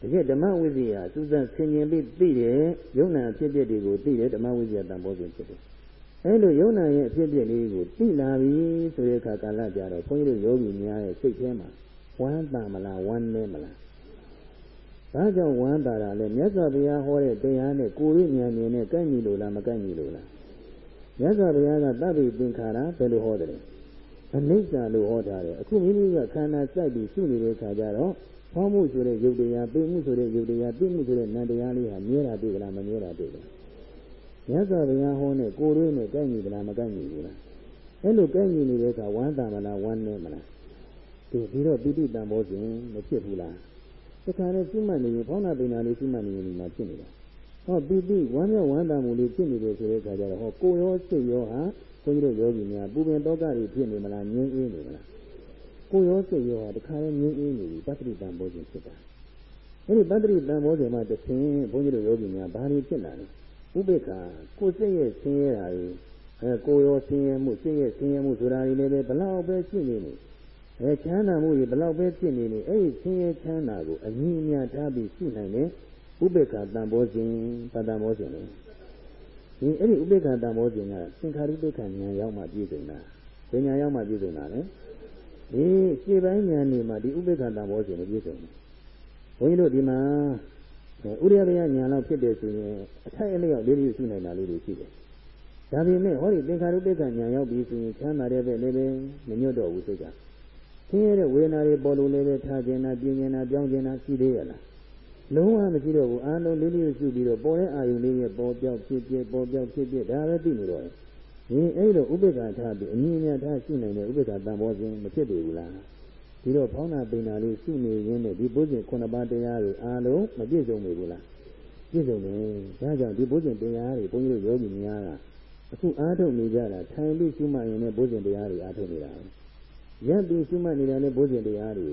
တကယ်ဓမ္မဝိဇ္ဇာစူးစမ်းဆင်ခြင်ပြီးသိတယ်ယုံနာအဖြစ်အပျက်တွေကိုသိတယ်ဓမ္မဝိဇ္ဇာတန်ဖိုးစဉ်ဖြစ်တယ် အဲလိုယုံနာရဲ့အဖြစ်အပျက်လေးကိုသိလာပြီဆိုတဲ့အခါကာလကြတော့ဘုန်းကြီးတို့ယောဂီများရဲ့စိတ်ထဲမှာဝမ်းသာမလားဝမ်းနည်းမလားဒါကြောင့်ဝမ်းသာတာလဲမြတ်စွာဘုရားဟောတဲ့တရားနဲ့ကိုယ်ရဉာဏ်မြင်နဲ့ကန့်ညီလို့လားမကန့်ညီလို့လားမြတ်စွာဘုရားကတပ္ပိသင်္ခါရဘယ်လိုဟောတယ်အနိစ္စလို့ဟောထားတယ်အခုမိမိကခန္ဓာစိုက်ပြီးရှုနေတဲ့အခါကျတော့ဖောင်းမှုဆိုတဲ့ယုတ်တရားသိမှုဆိုတဲ့ယုတ်တရားသိမှုဆိုတဲ့နံတရားလေးဟာမြဲတာတွေ့ကြလားမမြဲတာတွေ့ကြလား မြတ်စွာဘုရားဟောနဲ့ကိုယ်တွေနဲ့ကိုက်ညီသလားမကိုက်ညီဘူးလားအဲ့လိုကိုက်ညီနေတဲ့အခါဝမ်းသာမလားဝမ်းနည်းမလားဒီပြီးတော့ပိဋိတံဘောစဉ်မဖြစ်ဘူးလားတခါနဲ့ရှိမှတ်နေရင်ဖောင်းနာပင်နာလေးရှိမှတ်နေရင်ဒီမှာဖြစ်နေတာဟောပိဋိဝမ်းမြောက်ဝမ်းသာမှုလေးဖြစ်နေတယ်ဆိုတဲ့အခါကျတော့ဟောကိုရောစိတ်ရောဟာဘုန်းကြီးတို့ယောဂီများပူပင်တောကတွေဖြစ်နေမလားငြင်းအေးနေမလားကိုရောစိတ်ရောဟာတခါနဲ့ငြင်းအေးနေပြီပတ္တိတံဘောစဉ်ဖြစ်တာအဲ့ဒီပတ္တိတံဘောစဉ်မှာတစ်ဆင်းဘုန်းကြီးတို့ယောဂီများဘာတွေဖြစ်လာလဲ ဥပေက္ခကိုစိတ်ရဲ့ဆင်းရဲတာတွေအဲကိုရောဆင်းရဲမှုစိတ်ရဲ့ဆင်းရဲမှုဆိုတာတွေလည်းဘလောက်ပဲရှိနေနေအဲချမ်းသာမှုတွေဘလောက်ပဲဖြစ်နေနေအဲ့ဒီဆင်းရဲချမ်းသာကိုအငြင်းအများထားပြီးရှိနိုင်တယ်ဥပေက္ခတန်ဘောစဉ်ပတ္တမောစဉ်လေဒီအဲ့ဒီဥပေက္ခတန်ဘောစဉ်ကသင်္ခါရုပ္ပခဉာဏ်ရောက်မှပြည့်စုံတာဘယ်ဉာဏ်ရောက်မှပြည့်စုံတာလဲဒီရှေ့ပိုင်းဉာဏ်နေမှာဒီဥပေက္ခတန်ဘောစဉ်ကိုပြည့်စုံတယ်ဘုန်းကြီးတို့ဒီမှာ ဥရိယပယညာလောက်ဖြစ်တယ်ဆိုရင်အထိုက်အလျောက်လေးလေးရှိနိုင်တာလေးတွေရှိတယ်။ဒါပေမဲ့ဟောဒီသင်္ခါရုပ္ပကညာရောက်ပြီဆိုရင်ချမ်းသာတဲ့ဘက်လည်းပဲမညွတ်တော့ဘူးစိတ်က။ဆင်းရဲတဲ့ဝေဒနာတွေပေါ်လို့လည်းပဲထားခြင်းနာပြင်းခြင်းနာပြောင်းခြင်းနာရှိသေးရလား။လုံးဝမရှိတော့ဘူးအားလုံးလေးလေးရှိပြီးတော့ပေါ်တဲ့အာယုန်လေးရဲ့ပေါ်ပြောက်ဖြစ်ဖြစ်ပေါ်ပြောက်ဖြစ်ဖြစ်ဒါပဲသိနေတော့တယ်။ဒီအဲ့လိုဥပ္ပကထားပြီးအမြင်အများထားရှိနိုင်တဲ့ဥပ္ပကတန်ဖိုးခြင်းမဖြစ်သေးဘူးလား။ ဒီတော့ဖောင်းနာပိန်နာလေးရှိနေရင်းနဲ့ဒီဘုဇင်ခုနှစ်ပါးတရားတွေအားလုံးမပြည့်စုံဘူးလားပြည့်စုံတယ်ဒါကြောင့်ဒီဘုဇင်တရားတွေဘုန်းကြီးတို့ယောဂီများကအခုအားထုတ်နေကြတာထိုင်ပြီးရှုမှတ်ရင်လည်းဘုဇင်တရားတွေအားထုတ်နေတာရပ်ပြီးရှုမှတ်နေတာလည်းဘုဇင်တရားတွေ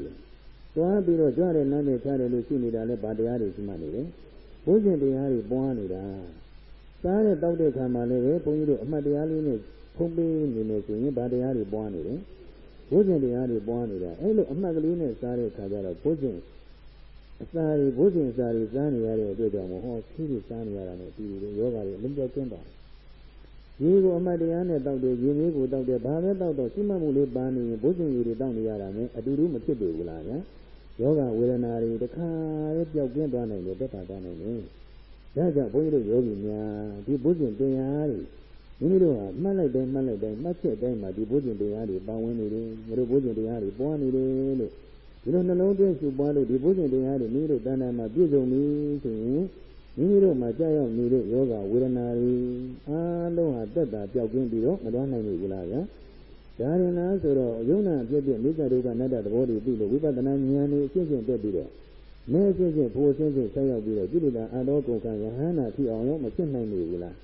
တွားပြီးတော့ကြွတဲ့နမ်းနဲ့ချတယ်လို့ရှုနေတာလည်းဗာတရားတွေရှုမှတ်နေတယ်ဘုဇင်တရားတွေပွားနေတာစားတဲ့တောက်တဲ့ခါမှာလည်းပဲဘုန်းကြီးတို့အမှတ်တရားလေးနဲ့ဖုံးပေးနေနေဆိုရင်ဗာတရားတွေပွားနေတယ် ဘုဇင်တရားတွေပွားနေတာအဲ့လိုအမှတ်ကလေးနဲ့စားတဲ့ခါကျတော့ဘုဇင်အစာတွေဘုဇင်အစာတွေစားနေရတဲ့အတွက်ကြောင့်ဟောခီးတွေစားနေရတာနဲ့ဒီလိုယောဂတွေအလုံးပြောကျင်းသွားရေကိုအမှတ်တရားနဲ့တောက်တယ်ရေမျိုးကိုတောက်တယ်ဘာပဲတောက်တော့ရှိမှတ်မှုလေးပန်းနေရင်ဘုဇင်ရေတွေတောက်နေရတာနဲ့အတူတူမဖြစ်ပေဘူးလားဗျာယောဂဝေဒနာတွေတခါလေးပျောက်ကင်းသွားနိုင်တယ်တက်တာသွားနိုင်တယ်ဒါကြောင့်ဘုန်းကြီးတို့ယောဂီများဒီဘုဇင်တရားတွေ မိမိတို့ဟာမှတ်လိုက်တိုင်းမှတ်လိုက်တိုင်းမှတ်ချက်တိုင်းမှာဒီဘုဇင်တရားတွေပါဝင်နေတယ်ငါတို့ဘုဇင်တရားတွေပွားနေတယ်လို့ဒီလိုနှလုံးသွင်းစုပွားလို့ဒီဘုဇင်တရားတွေမိမိတို့တဏ္ဍာမှာပြည့်စုံပြီဆိုရင်မိမိတို့မှာကြောက်ရောက်နေတဲ့ယောဂဝေဒနာတွေအားလုံးဟာတက်တာပြောက်ကင်းပြီးတော့မတော်နိုင်ဘူးလားဗျာဒါရင်လားဆိုတော့ယုံနာပြည့်ပြည့်မိစ္ဆာဒုက္ခအနတ္တသဘောတွေသိလို့ဝိပဿနာဉာဏ်တွေအရှင်းရှင်းတက်ပြီးတော့မဲရှင်းရှင်းဖို့ရှင်းရှင်းဆက်ရောက်ပြီးတော့ကိလေသာအတောကုန်ကယဟန္တာဖြစ်အောင်ရောမဖြစ်နိုင်ဘူးလား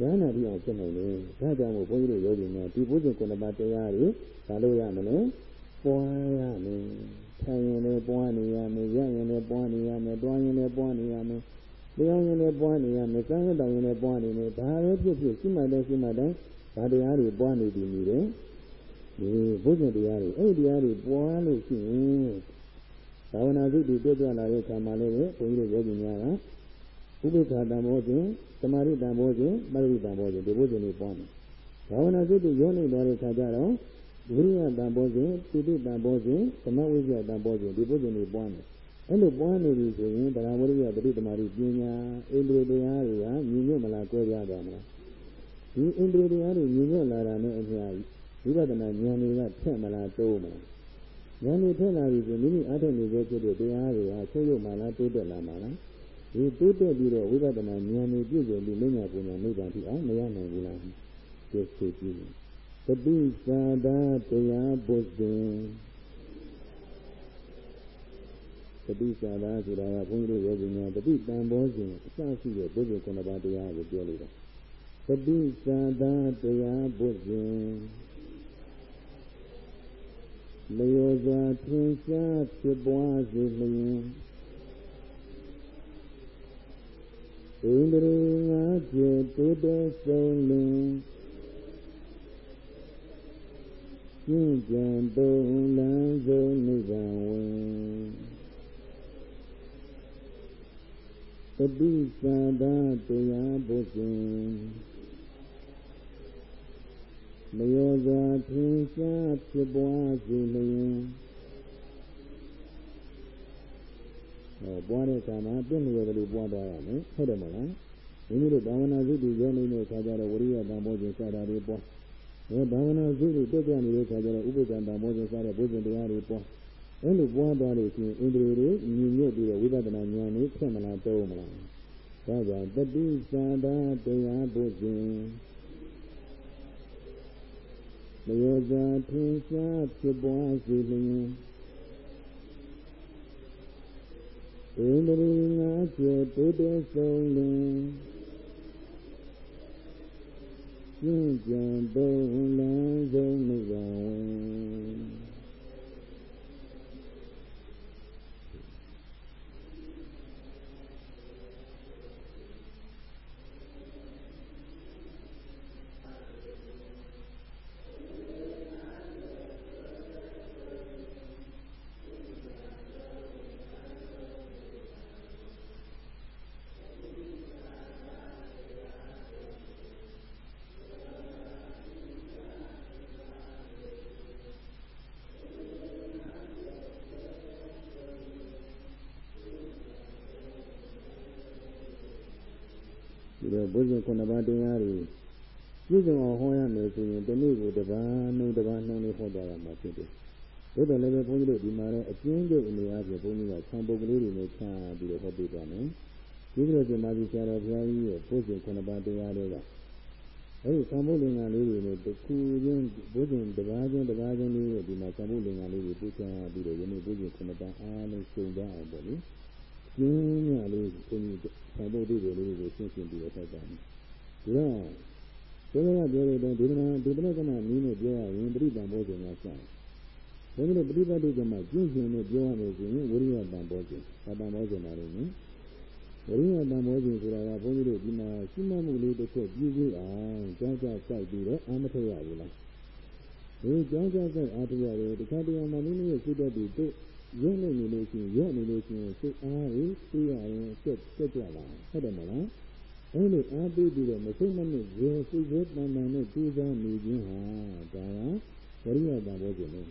ယဟန္တာဖြစ်အောင်ဖြစ်နိုင်တယ်ဒါကြောင့်မို့ဘုန်းကြီးတို့ယောဂီများဒီဘုဇင်ကုဏပါတရားတွေဘာလို့ရမလဲပွားရမယ်ထိုင်ရင်လည်းပွားနေရမယ်ရရင်လည်းပွားနေရမယ်တွားရင်လည်းပွားနေရမယ်တရားရင်လည်းပွားနေရမယ်စမ်းရတောင်ရင်လည်းပွားနေမယ်ဒါပဲဖြစ်ဖြစ်ရှိမှတဲ့ရှိမှတဲ့ဒါတရားတွေပွားနေပြီနေတယ်ဒီဘုဇင်တရားတွေအဲ့ဒီတရားတွေပွားလို့ရှိရင်ဘာဝနာစိတ်တွေတက်ကြလာတဲ့ခါမှလည်းဘုန်းကြီးတို့ယောဂီများက ဥပိ္ပခာတံဘောခြင်းသမာဓိတံဘောခြင်းပရိတံဘောခြင်းဒီဘုဇင်တွေပွားနေဘာဝနာစိတ်တွေရောနေသွားတဲ့ခါကျတော့ဝိရိယတံဘောခြင်းပိဋိတံဘောခြင်းသမဝိဇ္ဇတံဘောခြင်းဒီဘုဇင်တွေပွားနေအဲ့လိုပွားနေပြီဆိုရင်တရားဝိရိယပရိတမာတိပညာအိန္ဒြေတရားတွေကညီညွတ်မလားကွဲပြားသွားမလားဒီအိန္ဒြေတရားတွေညီညွတ်လာတာနဲ့အများဝိပဿနာဉာဏ်တွေကထက်မလားတိုးမလားဉာဏ်တွေထက်လာပြီဆိုမိမိအားထုတ်နေကြဖြစ်တဲ့တရားတွေဟာဆုံးယုတ်မှလားတိုးတက်လာမှလား ဒီတိုးတက်ပြီးတော့ဝိပဿနာဉာဏ်တွေပြည့်စုံပြီးမညာပညာနိဗ္ဗာန်ထိအောင်မရနိုင်ဘူးလားဒီဆိုကြည့်သတိသာသာတရားပုဇ္ဇင်သတိသာသာဆိုတာကဘုန်းကြီးတို့ယောဂီများသတိတန်ဘောစဉ်အစရှိတဲ့ပုဇ္ဇင်ခုနှစ်ပါးတရားကိုပြောလိုက်တာသတိသာသာတရားပုဇ္ဇင်လျောစွာထင်ရှားဖြစ်ပွားစေလျင် ဣန္ဒြေငါးကျေတိုးတက်ဆုံးလင်ရှင်းကြံသုံးလန်းဆုံးနိဗ္ဗာန်ဝင်တတိသာဒတရားဘုဇင်မယောစွာထင်ရှားဖြစ်ပွားစေလျင် ဟောပွားတဲ့ကာမှာပြည့်နေတယ်လို့ပွားသွားရမယ်ဟုတ်တယ်မလားမိမိတို့ဘာဝနာစိတ်တွေရောနေတဲ့အခါကျတော့ဝိရိယတံဘောခြင်းစတာတွေပွားအဲဘာဝနာစိတ်တွေတက်ကြနေတဲ့အခါကျတော့ဥပ္ပဒံတံဘောခြင်းစတဲ့ဘုဇင်တရားတွေပွားအဲလိုပွားသွားလို့ရှိရင်ဣန္ဒြေတွေညီညွတ်ပြီးတော့ဝိပဿနာဉာဏ်လေးဖြစ်မလားတုံးမလားဒါကြောင့်တတိသာဒတရားဘုဇင်မယောဇာထင်ရှားဖြစ်ပွားစေလျင် ဣန္ဒြေငါးကျေတိုးတက်ဆုံးလင်ကျင့်ကြံသုံးလန်းဆုံးနိဗ္ဗာန်ဝင် တော့ဘုဇင်ခုနှစ်ပါးတရားတွေပြည့်စုံအောင်ဟောရမယ်ဆိုရင်ဒီနေ့ကိုတပါးနှုံတပါးနှုံလေးဟောကြရမှာဖြစ်တယ်။ဒါတော့လည်းဘုန်းကြီးတို့ဒီမှာလည်းအကျဉ်းချုပ်အနေအားဖြင့်ဘုန်းကြီးကဆံပုတ်ကလေးတွေနဲ့ချပြီးတော့ဟောပြကြမယ်။ဒီလိုဒီမှာဒီဆရာတော်ဘုရားကြီးရဲ့ဘုဇင်ခုနှစ်ပါးတရားတွေကအဲဒီသံဃုလင်္ကာလေးတွေနဲ့တခုချင်းဘုဇင်တပါးချင်းတပါးချင်းလေးရဲ့ဒီမှာသံဃုလင်္ကာလေးတွေပြချပြီးတော့ယနေ့ဘုဇင်ခုနှစ်ပါးအားလုံးရှုံကြအောင်ပေါ့လေ။ ကျင်းရလေးကိုကြီးဆံဖို့ဒီလိုလေးကိုရှင်းရှင်းပြီးတော့ဆက်တာ။ဒါတော့ဘုရားပြောတဲ့ဒေသနာဒေသနာကမှနည်းနဲ့ပြောရရင်ပရိပံဘောဇဉ်ကစတယ်။ဒါကြောင့်ပရိပတ်တိကမှကျင့်ရှင်နဲ့ပြောရမယ်ဆိုရင်ဝိရိယတံဘောဇဉ်။ဘာတံဘောဇဉ်ပါလဲနော်။ဝိရိယတံဘောဇဉ်ဆိုတာကဘုန်းကြီးတို့ဒီမှာရှိမှမှုလေးတစ်ခုပြည့်စုံအောင်ကြောင်းကြစိုက်ပြီးတော့အာမထရဘူးလား။ဒီကြောင်းကြစိုက်အားတရားတွေတခါတည်းမှမိမိရဲ့စိတ်ဓာတ်တွေ ရုပ်နေနေလို့ရှိရင်ရုပ်နေလို့ရှိရင်စိတ်အားကိုသိရရင်တက်တက်ကြလာဟုတ်တယ်မလားအဲလိုအားပေးပြီးတော့မစိတ်မနစ်ရေစိတ်ရေတန်တန်နဲ့ကြိုးစားနေခြင်းဟာဒါကဝရိယတန်ဖို့ကျင်နေ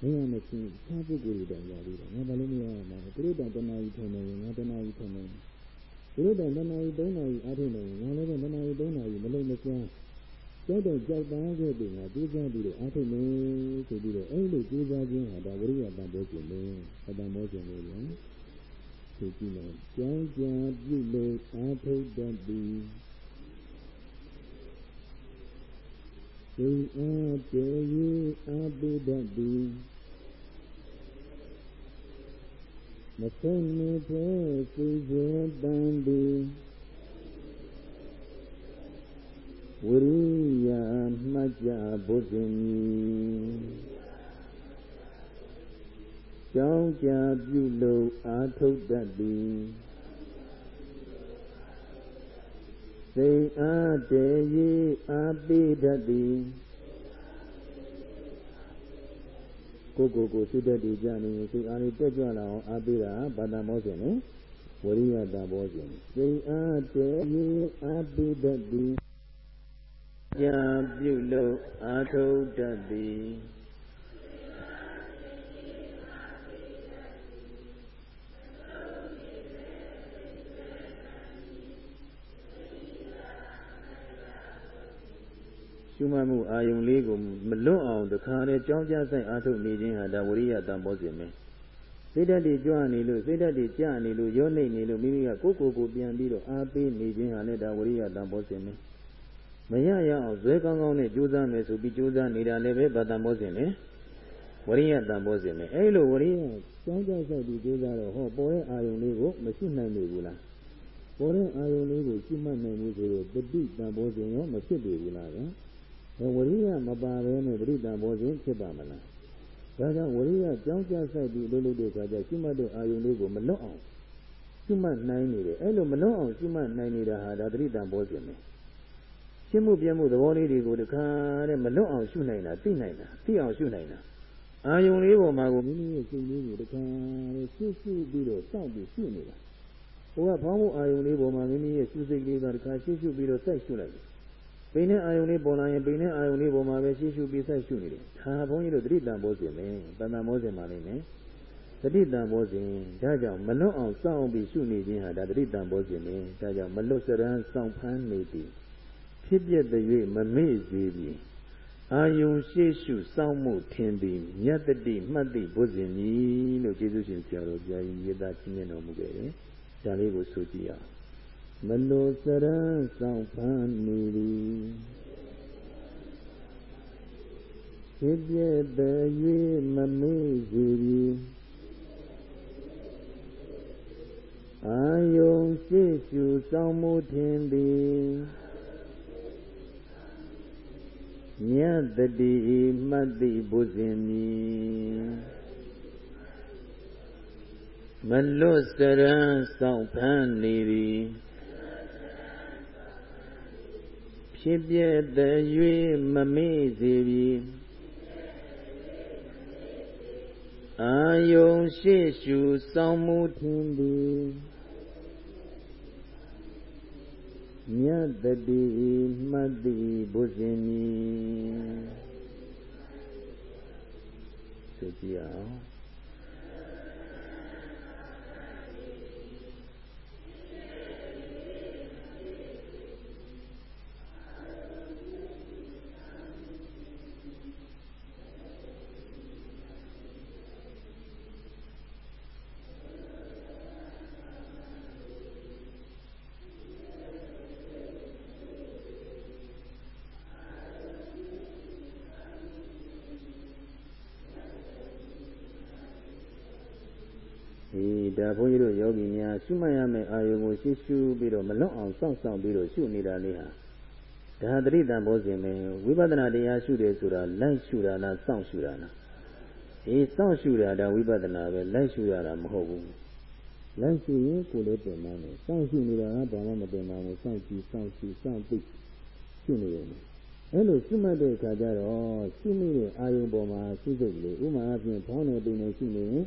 မရမချင်းသာပုဂ္ဂိုလ်တွေတောင်ရသေးတယ်ငါဘာလို့မရမှာလဲသူတို့တောင်တဏှာကြီးထုံနေရင်ငါတဏှာကြီးထုံနေဒီလိုတော့နှစ်နာရီသုံးနာရီအားထုတ်နေငါလည်းပဲနှစ်နာရီသုံးနာရီမလုံးမကျန်း ကြောက်တော့ကြောက်သားခဲ့ပြီငါကြိုးစားပြီးတော့အားထုတ်နေဆိုပြီးတော့အဲ့လိုကြိုးစားခြင်းဟာဒါဝိရိယတန်ဖိုးခြင်းပဲအတန်ဖိုးခြင်းပဲဗျာဒီကြည့်လိုက်ကြောင်းကြပြုလို့အားထုတ်တတ်သည်သိအားတေယအားပေးတတ်သည်မဆုံးနေတဲ့စိတ်စေတန်သည် ဝရိယမှတ်ကြဘုဇင်ကြီးကြောင်းကြပြုလို့အာထုတ်တတ်သည်စိတ်အားတည်၍အားပေးတတ်သည်ကိုကိုကိုစိတ်တက်တည်ကြနေစိတ်အားလေးတက်ကြွလာအောင်အားပေးတာဘာသာမောစဉ်နဲ့ဝရိယတာဘောစဉ်စိတ်အားတည်၍အားပေးတတ်သည် ကြာပြုလို့အာထုတ်တတ်သည်ရှုမှတ်မှုအာယုံလေးကိုမလွတ်အောင်တခါနဲ့ကြောင်းကြဆိုင်အာထုတ်နေခြင်းဟာဒါဝရိယတန်ဖိုးစဉ်ပဲစိတ်ဓာတ်တွေကြွနေလို့စိတ်ဓာတ်တွေကြနေလို့ရောနေနေလို့မိမိကကိုယ်ကိုယ်ကိုပြန်ပြီးတော့အားပေးနေခြင်းဟာလည်းဒါဝရိယတန်ဖိုးစဉ်ပဲ မရရအောင်ဇွဲကောင်းကောင်းနဲ့ကြိုးစားမယ်ဆိုပြီးကြိုးစားနေတာလည်းပဲဗတ္တမောစဉ်ပဲဝရိယတန်ဖိုးစဉ်ပဲအဲလိုဝရိယကြောင်းကြဆိုင်ပြီးကြိုးစားတော့ဟောပေါ်တဲ့အာယုံလေးကိုမရှိနိုင်ဘူးလားပေါ်တဲ့အာယုံလေးကိုရှိမှတ်နိုင်မှုဆိုတော့တတိတန်ဖိုးစဉ်ရောမဖြစ်ပြီဘူးလားဗျာဝရိယမပါဘဲနဲ့ပရိတံဘောစဉ်ဖြစ်ပါမလားဒါကြောင့်ဝရိယကြောင်းကြဆိုင်ပြီးလှုပ်လှုပ်တဲ့အခါကျရှိမှတ်တဲ့အာယုန်လေးကိုမလွတ်အောင်ရှိမှတ်နိုင်နေတယ်အဲ့လိုမလွတ်အောင်ရှိမှတ်နိုင်နေတာဟာဒါပရိတံဘောစဉ်ပဲ ရှင်းမှုပြမှုသဘောလေးတွေကိုတခါတဲ့မလွတ်အောင်ရှုနိုင်တာသိနိုင်တာသိအောင်ရှုနိုင်တာအာယုန်လေးပေါ်မှာကိုမိမိရဲ့စိတ်လေးကိုတခါတဲ့ရှုရှုပြီးတော့စောင့်ပြီးရှုနေတာဟိုကဘောင်းမှုအာယုန်လေးပေါ်မှာမိမိရဲ့ရှုစိတ်လေးကတခါရှုရှုပြီးတော့စိုက်ရှုလိုက်တယ်ပိန်နဲ့အာယုန်လေးပေါ်လာရင်ပိန်နဲ့အာယုန်လေးပေါ်မှာပဲရှင်းရှုပြီးဆက်ရှုနေတယ်။ဒါဘုန်းကြီးတို့တတိတံဘောဇဉ်ပဲ။တန်တံဘောဇဉ်ပါလိမ့်မယ်။တတိတံဘောဇဉ်ဒါကြောင့်မလွတ်အောင်စောင့်ပြီးရှုနေခြင်းဟာဒါတတိတံဘောဇဉ်ပဲ။ဒါကြောင့်မလွတ်စရန်စောင့်ဖမ်းနေသည် ဖြစ်ပြတဲ့၍မမေ့စေပြီ။အာယုန်ရှေ့ရှုစောင့်မှုထင်သည်မြတ်တတိမှတ်သည့်ဘုဇဉ်ကြီးလို့ကျေးဇူးရှင်ဆရာတော်ဘုရားကြီးရေးသားချင်းမြတ်တော်မူခဲ့တယ်။ဒါလေးကိုဆိုကြည့်အောင်မလိုစရန်ဆောင်ဖန်နေသည်ဖြစ်ပြတဲ့၍မမေ့စေသည်အာယုံရှိရှုဆောင်မှုထင်သည် မြတ်တတိမှတ်တိဘုဇင်မီမလွတ်စရန်ဆောင်ဖန်နေသည်ဖြစ်ပြတဲ့၍မမေ့စေပြီအာယုံရှိရှုစောင်းမှုထင်သည် မြတ်တတိမှတ်တိဘုဇင်မီဆိုကြည့်အောင် ဒါဘုန်းကြီးတို့ယောဂီများရှုမှတ်ရမယ့်အာယုံကိုရှင်းရှုပြီးတော့မလွတ်အောင်စောင့်ဆောင်ပြီးတော့ရှုနေတာလေးဟာဒါသတိတံဘောဇင်ပဲဝိပဿနာတရားရှုတယ်ဆိုတာလိုက်ရှုတာလားစောင့်ရှုတာလားအေးစောင့်ရှုတာဒါဝိပဿနာပဲလိုက်ရှုရတာမဟုတ်ဘူးလိုက်ရှုရင်ကိုယ်လည်းတင်မှန်းတယ်စောင့်ရှုနေတာကဘာမှမတင်မှန်းဘူးစောင့်ကြည့်စောင့်ရှုစောင့်သိရှုနေတယ်အဲ့လိုရှုမှတ်တဲ့အခါကျတော့ရှုမိတဲ့အာယုံပေါ်မှာရှုစိတ်လေးဥမာအပြင်ဖောင်းနေပင်နေရှုနေရင်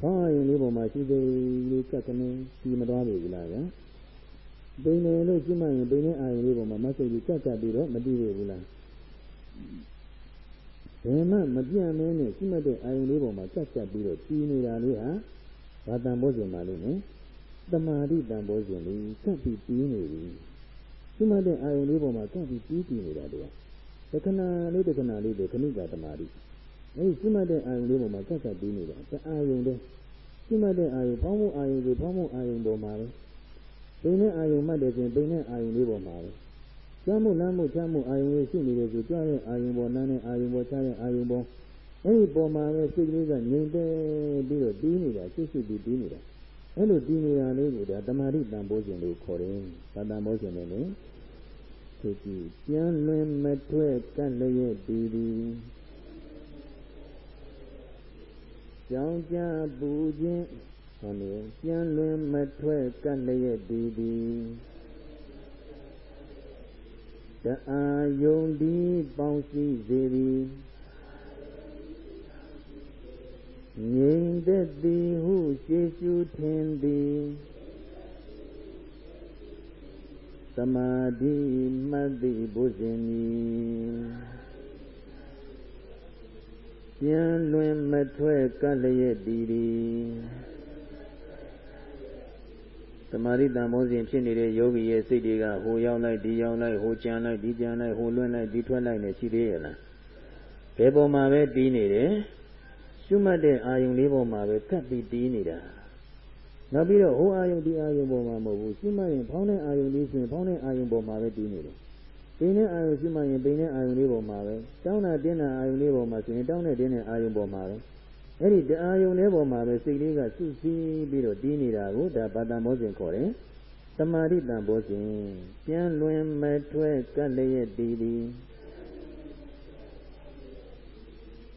ဖောင်းရင်လေးပေါ်မှာရှိသေးလေးကက်ကနေစီမသွားပြီလားဗျာပိန်တယ်လို့ရှိမှရင်ပိန်တဲ့အာရုံလေးပေါ်မှာမဆိတ်ကြီးကက်ကပ်ပြီးတော့မတည်ပြီဘူးလားဘယ်မှမပြတ်မင်းနဲ့ရှိမှတ်တဲ့အာရုံလေးပေါ်မှာကက်ကပ်ပြီးတော့တည်နေတာလေးဟာဘာတန်ဖို့စင်ပါလိမ့်မယ်တမာတိတန်ဖိုးစဉ်လေးကပ်ပြီးပြီးနေပြီရှုမှတ်တဲ့အာယုံလေးပေါ်မှာကပ်ပြီးပြီးတည်နေတာတည်းတခဏလေးတခဏလေးတွေခဏိကတမာတိ အဲဒီရှုမှတ်တဲ့အာယုံလေးပေါ်မှာကပ်ကပ်ပြီးနေတာတအာယုံတည်းရှုမှတ်တဲ့အာယုံပေါင်းမှုအာယုံတွေပေါင်းမှုအာယုံပေါ်မှာပဲပိနဲ့အာယုံမှတ်တယ်ဆိုရင်ပိနဲ့အာယုံလေးပေါ်မှာပဲကြမ်းမှုလမ်းမှုချမ်းမှုအာယုံလေးရှိနေတယ်ဆိုကြွတဲ့အာယုံပေါ်နားနဲ့အာယုံပေါ်ချတဲ့အာယုံပေါ်အဲဒီပေါ်မှာပဲစိတ်ကလေးကငြိမ်သက်ပြီးတော့တီးနေတာရှိရှိပြီးတီးနေတာအဲ့လိုတီးနေတာလေးကိုဒါတမာတိတန်ဖိုးခြင်းလို့ခေါ်တယ်။ဘာတန်ဖိုးခြင်းလဲလေ။သူကြည့်ပြန်လွင်မထွက်ကတ်လျက်တီးသည်။ ကြောင်းကြပူခြင်းဟောလေပြန်လွင်မထွက်ကတ်လျက်တီးသည်။တအာယုန်ဒီပေါင်းစည်းစေသည်။ငြိမ်သက်သည်ဟုရှေရှုထင်သည်သမာဓိမှတ်သည်ဘုဇင်မီ ပြန်လွင်မထွဲ့ကလျက်တည်သည်သမာဓိတန်ဖိုးစဉ်ဖြစ်နေတဲ့ယောဂီရဲ့စိတ်တွေကဟိုရောက်လိုက်ဒီရောက်လိုက်ဟိုကြံလိုက်ဒီကြံလိုက်ဟိုလွင့်လိုက်ဒီထွက်လိုက်နေရှိသေးရဲ့လားဘယ်ပုံမှာပဲတီးနေတယ်ရှုမှတ်တဲ့အာယုံလေးပေါ်မှာပဲကပ်ပြီးတီးနေတာနောက်ပြီးတော့ဟိုအာယုံဒီအာယုံပေါ်မှာမဟုတ်ဘူးရှုမှတ်ရင်ဖောင်းတဲ့အာယုံလေးဆိုရင်ဖောင်းတဲ့အာယုံပေါ်မှာပဲတီးနေတယ် ပိန်တဲ့အာယုံရှုမှတ်ရင်ပိန်တဲ့အာယုံလေးပေါ်မှာပဲတောင်းတာတင်းတာအာယုံလေးပေါ်မှာဆိုရင်တောင်းတဲ့တင်းတဲ့အာယုံပေါ်မှာပဲအဲ့ဒီတအာယုံလေးပေါ်မှာပဲစိတ်လေးကစုစည်းပြီးတော့တီးနေတာကိုဒါဘာတံမောစဉ်ခေါ်တယ်သမာဓိတံဘောစဉ်ပြန်လွင်မထွဲကပ်လျက်တည်သည်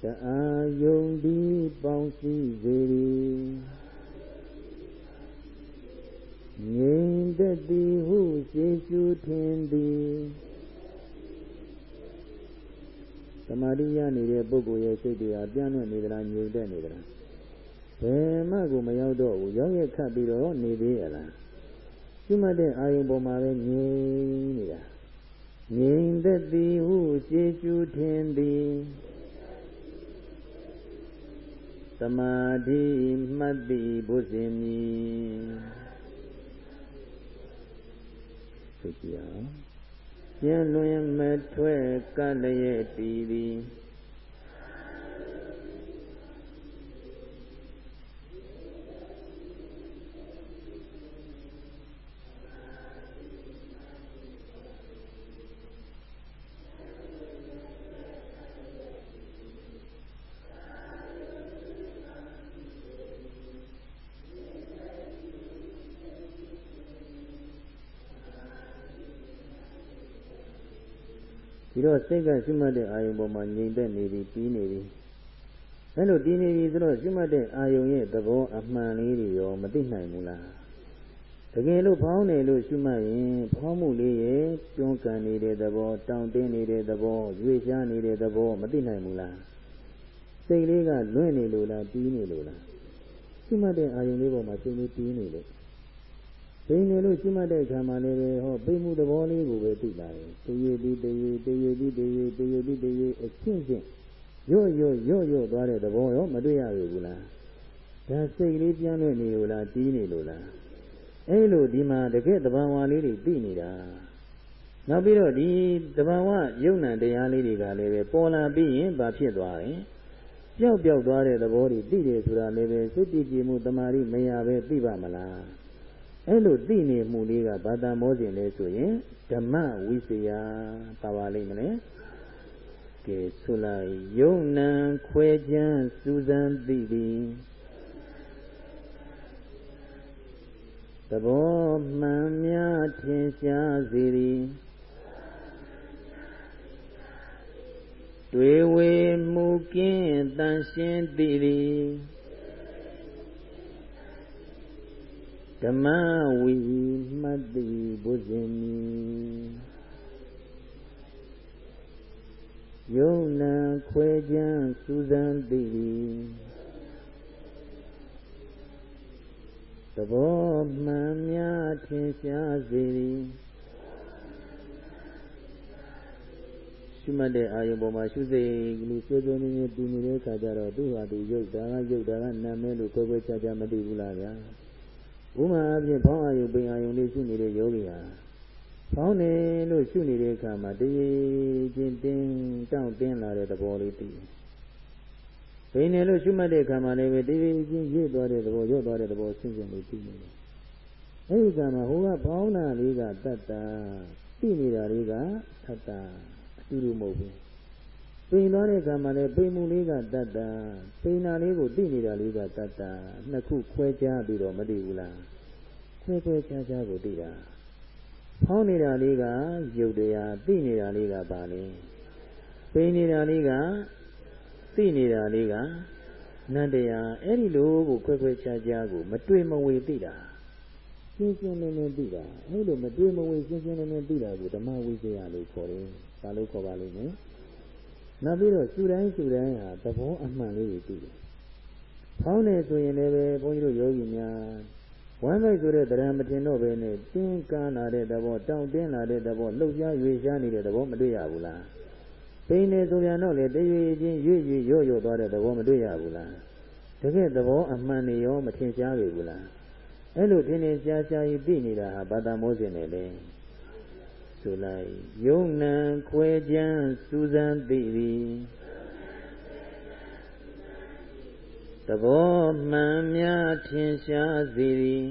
တအာယုံဒီပေါင်းစည်းစေသည်ငြိမ်သက်သည်ဟုရှေရှုထင်သည်သ မာဓိရနေတဲ့ပုဂ္ဂိုလ်ရဲ့စိတ်တွေဟာပြန့်လွင့်နေသလားငြိမ်သက်နေသလားဘယ်မှကိုမရောက်တော့ဘူးရောက်ရခတ်ပြီးတော့နေသေးရလားကျွတ်မှတ်တဲ့အာယုံပေါ်မှာပဲငြိမ်နေတာငြိမ်သက်သည်ဟုရှေရှုထင်သည်သမာဓိမှတ်တိဘုဇင်မီဆိုကြအောင် ပြန်လွင်မထွဲ့ကလျက်တည်သည် ဒီတော့စိတ်ကရှိမှတ်တဲ့အာယုံပေါ်မှာငြိမ်သက်နေပြီပြီးနေပြီအဲလိုတည်နေပြီဆိုတော့ရှိမှတ်တဲ့အာယုံရဲ့သဘောအမှန်လေးတွေရောမသိနိုင်ဘူးလားတကယ်လို့ဖောင်းနေလို့ရှိမှရင်ဖောင်းမှုလေးရဲ့တွန်းကန်နေတဲ့သဘောတောင့်တင်းနေတဲ့သဘောရွေ့ရှားနေတဲ့သဘောမသိနိုင်ဘူးလားစိတ်လေးကလွင့်နေလို့လားတီးနေလို့လားရှိမှတ်တဲ့အာယုံလေးပေါ်မှာစိတ်လေးတီးနေလို့ ပိန်နေလို့ရှိမှတ်တဲ့အခါမှာလည်းပဲဟောပိန်မှုသဘောလေးကိုပဲသိလာတယ်တရေပြီးတရေတရေပြီးတရေတရေပြီးတရေအချင်းချင်းရော့ရော့ရော့ရော့သွားတဲ့သဘောရောမတွေ့ရဘူးလားဒါစိတ်လေးပြန်လွင့်နေလို့လားတီးနေလို့လားအဲ့လိုဒီမှာတကယ်တဘာဝလေးတွေသိနေတာနောက်ပြီးတော့ဒီတဘာဝယုံ nant တရားလေးတွေကလည်းပဲပေါ်လာပြီးရင်ဘာဖြစ်သွားတယ်ပျောက်ပျောက်သွားတဲ့သဘောတွေသိတယ်ဆိုတာလည်းပဲစိတ်တည်ကြည်မှုတမာရီမရပဲသိပါမလား အဲ့လိုသိနေမှုလေးကဘာသာမောစဉ်လဲဆိုရင်ဓမ္မဝိစယပါပါလိမ့်မလဲကဲဆိုလိုက်ယုံနံခွဲချမ်းစူးစမ်းသိသည်သဘောမှန်များထင်ရှားစေသည်တွေဝေမှုကင်းတန်ရှင်းသိသည် ဓမ္မဝိမတ္တိဘုဇင်မီယုံနာခွဲချမ်းစူးစမ်းသိသဘောမှန်များထင်ရှားစေသည်ရှုမှတ်တဲ့အာယုံပေါ်မှာရှုစိတ်ကလေးဆွေးဆွေးနွေးနွေးတည်နေတဲ့အခါကျတော့သူ့ဟာသူရုပ်ဒါကရုပ်ဒါကနာမည်လို့ကိုယ်ကိုယ်ချာချာမသိဘူးလားဗျာ ဥမာအပြင်ဖောင်းအာယုပိန်အာယုလေးရှုနေတဲ့ယောဂီဟာဖောင်းနေလို့ရှုနေတဲ့အခါမှာတည်ချင်းတင်းတောင့်တင်းလာတဲ့သဘောလေးသိတယ်။ပိန်နေလို့ရှုမှတ်တဲ့အခါမှာလည်းပဲတည်ချင်းရွေ့သွားတဲ့သဘောရွတ်သွားတဲ့သဘောဆင်းရဲလေးသိနေတယ်။အဲဒီကမှာဟိုကဖောင်းတာလေးကတတ်တာသိနေတာလေးကသတ္တာအတူတူမဟုတ်ဘူး။ ပိန်သွားတဲ့အခါမှာလည်းပိန်မှုလေးကတတ်တာပိန်နာလေးကိုသိနေတာလေးကတတ်တာနှစ်ခုခွဲခြားပြီးတော့မသိဘူးလား။ခွဲခွဲခြားခြားကိုသိတာ။ဖောင်းနေတာလေးကရုပ်တရားသိနေတာလေးကပါလေပိန်နေတာလေးကသိနေတာလေးကနန္တရားအဲ့ဒီလိုကိုခွဲခွဲခြားခြားကိုမတွေ့မဝေသိတာရှင်းရှင်းလင်းလင်းသိတာအဲ့လိုမတွေ့မဝေရှင်းရှင်းလင်းလင်းသိတာကိုဓမ္မဝိဇ္ဇာလို့ခေါ်တယ်ဒါလို့ခေါ်ပါလိမ့်မယ် နောက်ပြီးတော့စုတိုင်းစုတိုင်းဟာသဘောအမှန်လေးကိုသိတယ်ဖောင်းနေဆိုရင်လည်းပဲဘုန်းကြီးတို့ယောဂီများဝမ်းမိုက်ဆိုတဲ့တရားမတင်တော့ပဲနဲ့တင်းကားလာတဲ့သဘောတောင့်တင်းလာတဲ့သဘောလှုပ်ရှားရွေ့ရှားနေတဲ့သဘောမတွေ့ရဘူးလားပိန်နေဆိုပြန်တော့လေတရွေချင်းရွေ့ရွေ့ရော့ရော့သွားတဲ့သဘောမတွေ့ရဘူးလားတကယ်သဘောအမှန်နေရောမထင်ရှားပြီဘူးလားအဲ့လိုထင်ထင်ရှားရှားကြီးသိနေတာဟာဘာသာမောစဉ်နဲ့လေ ဆိုလိုက်ယုံနံခွဲကြမ်းစူးစမ်းသိသည်သဘောမှန်များထင်ရှားစေသည်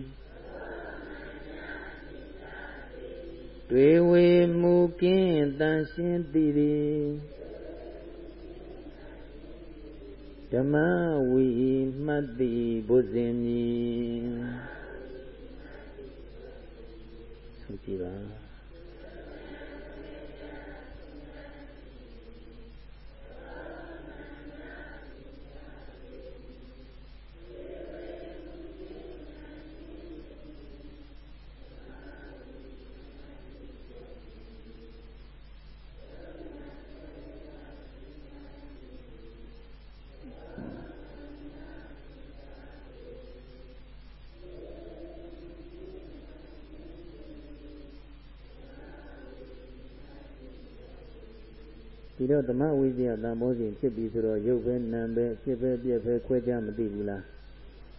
တွေဝေမူကင်းတန်ရှင်းသည်ဓမ္မဝီမှတ်တိဘုဇင်မီဆိုကြည်ပါဒီ တော့ဓမ္မဝိဇ္ဇာတန်ဖိုးစဉ်ဖြစ်ပြီဆိုတော့ရုပ်ပဲနာမ်ပဲဖြစ်ပဲပြက်ပဲခွဲခြားမသိဘူးလား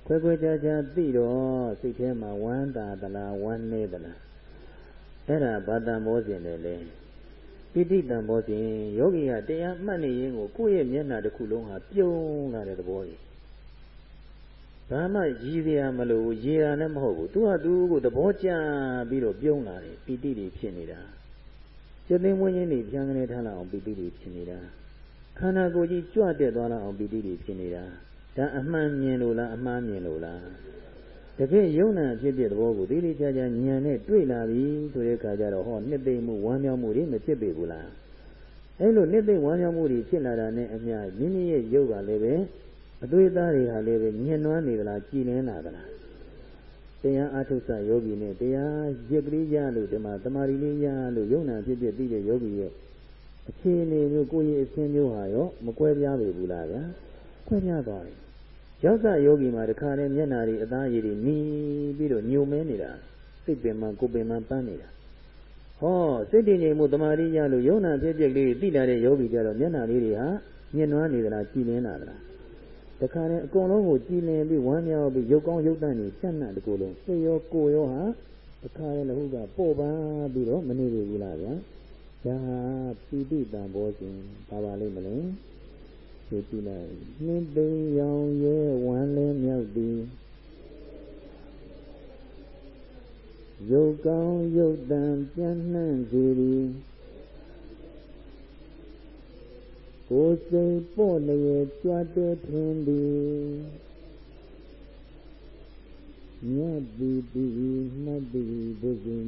ခွဲခွဲခြားခြားသိတော့စိတ်ထဲမှာဝမ်းသာသလားဝမ်းနေသလားအဲ့ဒါဘာတန်ဖိုးစဉ်လဲလေပိဋိတန်ဖိုးစဉ်ယောဂီကတရားမှတ်နေရင်ကိုကိုယ့်ရဲ့မျက်နှာတစ်ခုလုံးဟာပြုံးလာတဲ့သဘောကြီးဘာမှရည်စရာမလိုရည်ရလည်းမဟုတ်ဘူးသူကသူ့ကိုသဘောကျပြီးတော့ပြုံးလာတယ်ပိဋိတွေဖြစ်နေတာ စိတ်သိဝိညာဉ်တွေပြန်ကနေထားလာအောင်ပီတိတွေဖြစ်နေတာခန္ဓာကိုယ်ကြီးကြွတက်သွားလာအောင်ပီတိတွေဖြစ်နေတာဒါအမှန်မြင်လို့လားအမှားမြင်လို့လားတကယ်ယုံနာဖြစ်တဲ့သဘောကိုသိသိချာချာဉာဏ်နဲ့တွေ့လာပြီဆိုတဲ့အခါကျတော့ဟောနှစ်သိမ့်မှုဝမ်းမြောက်မှုတွေမဖြစ်ပေဘူးလားအဲလိုနှစ်သိမ့်ဝမ်းမြောက်မှုတွေဖြစ်လာတာနဲ့အမျှမိမိရဲ့ယုတ်ကလည်းပဲအသွေးသားတွေဟာလည်းပဲညှဉ်းနှွမ်းနေသလားကြည်လင်းလာသလား တရားအာထုဆယောဂီနဲ့တရားရစ်ကလေးရလို့ဒီမှာတမာရီလေးရလို့ယုံနာဖြစ်ဖြစ်သိတဲ့ယောဂီရဲ့အခြေအနေမျိုးကိုယ့်ရဲ့အဆင်းမျိုးဟာရောမကွဲပြားပေဘူးလားဗျာကွဲပြားသွားတယ်ရောက်စယောဂီမှာတခါတည်းမျက်နာတွေအသားရည်တွေနီးပြီးတော့ညှို့မဲနေတာစိတ်ပင်မှကိုယ်ပင်မှပန်းနေတာဟောစိတ်တည်ငြိမ်မှုတမာရီရလို့ယုံနာဖြစ်ဖြစ်လေးသိလာတဲ့ယောဂီကြတော့မျက်နာလေးတွေဟာညှဉ်းနှွမ်းနေသလားကြည်လင်းလာသလား တခါနဲ့အကုန်လုံးကိုကြည်လင်ပြီးဝမ်းမြောက်ပြီးရုပ်ကောင်းရုပ်တန့်နေဖြတ်နှံ့တကူလုံးစိတ်ရောကိုယ်ရောဟာတခါနဲ့လည်းဟုတ်ကပို့ပန်းပြီးတော့မနေဘူးလားဗျာဒါဟာပိဋိတံဘောစဉ်ဘာပါလိမ့်မလဲဒီကြည့်လိုက်နှင်းသိမ်းရောင်ရဲဝမ်းလဲမြောက်သည်ရုပ်ကောင်းရုပ်တန်ပြန်နှံ့စေသည် ကိုယ်စိတ်ပေါ့လျက်ကြွတဲ့ထင်သည်မြတ်တိတိမှတ်တိဘုဇင်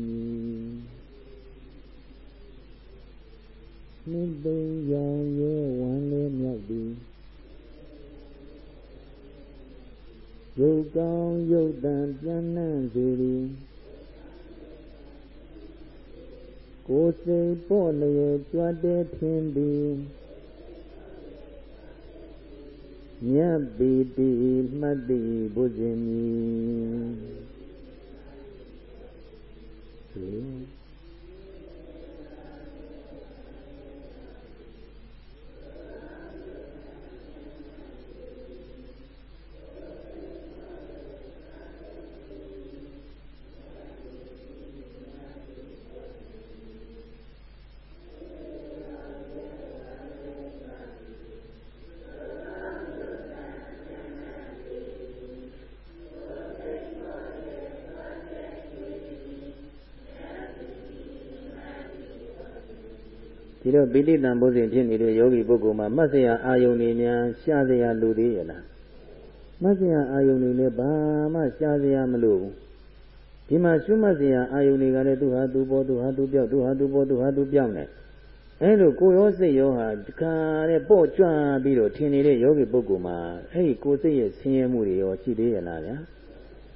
နိသိရောင်ရဲဝမ်းလေးမြောက်သည်ရုပ်ကောင်းရုပ်တန်ပြန်နှံ့စေသည်ကိုယ်စိတ်ပေါ့လျက်ကြွတဲ့ထင်သည် မြတ်ပီတိမှတ်တိဘုဇင်မီ ဒီတော့ပိဋိတံဘုဇင်ဖြစ်နေတဲ့ယောဂီပုဂ္ဂိုလ်မှာမတ်စရာအာယုန်တွေများရှားစရာလိုသေးရဲ့လားမတ်စရာအာယုန်တွေလည်းဘာမှရှားစရာမလိုဘူးဒီမှာရှုမှတ်စရာအာယုန်တွေကလည်းသူဟာသူပေါ်သူဟာသူပြောက်သူဟာသူပေါ်သူဟာသူပြောက်နေအဲလိုကိုရောစိတ်ရောဟာတခါတဲ့ပေါ့ကြွပြီးတော့ထင်နေတဲ့ယောဂီပုဂ္ဂိုလ်မှာအဲဒီကိုစိတ်ရဲ့ဆင်းရဲမှုတွေရောရှိသေးရဲ့လားဗျာ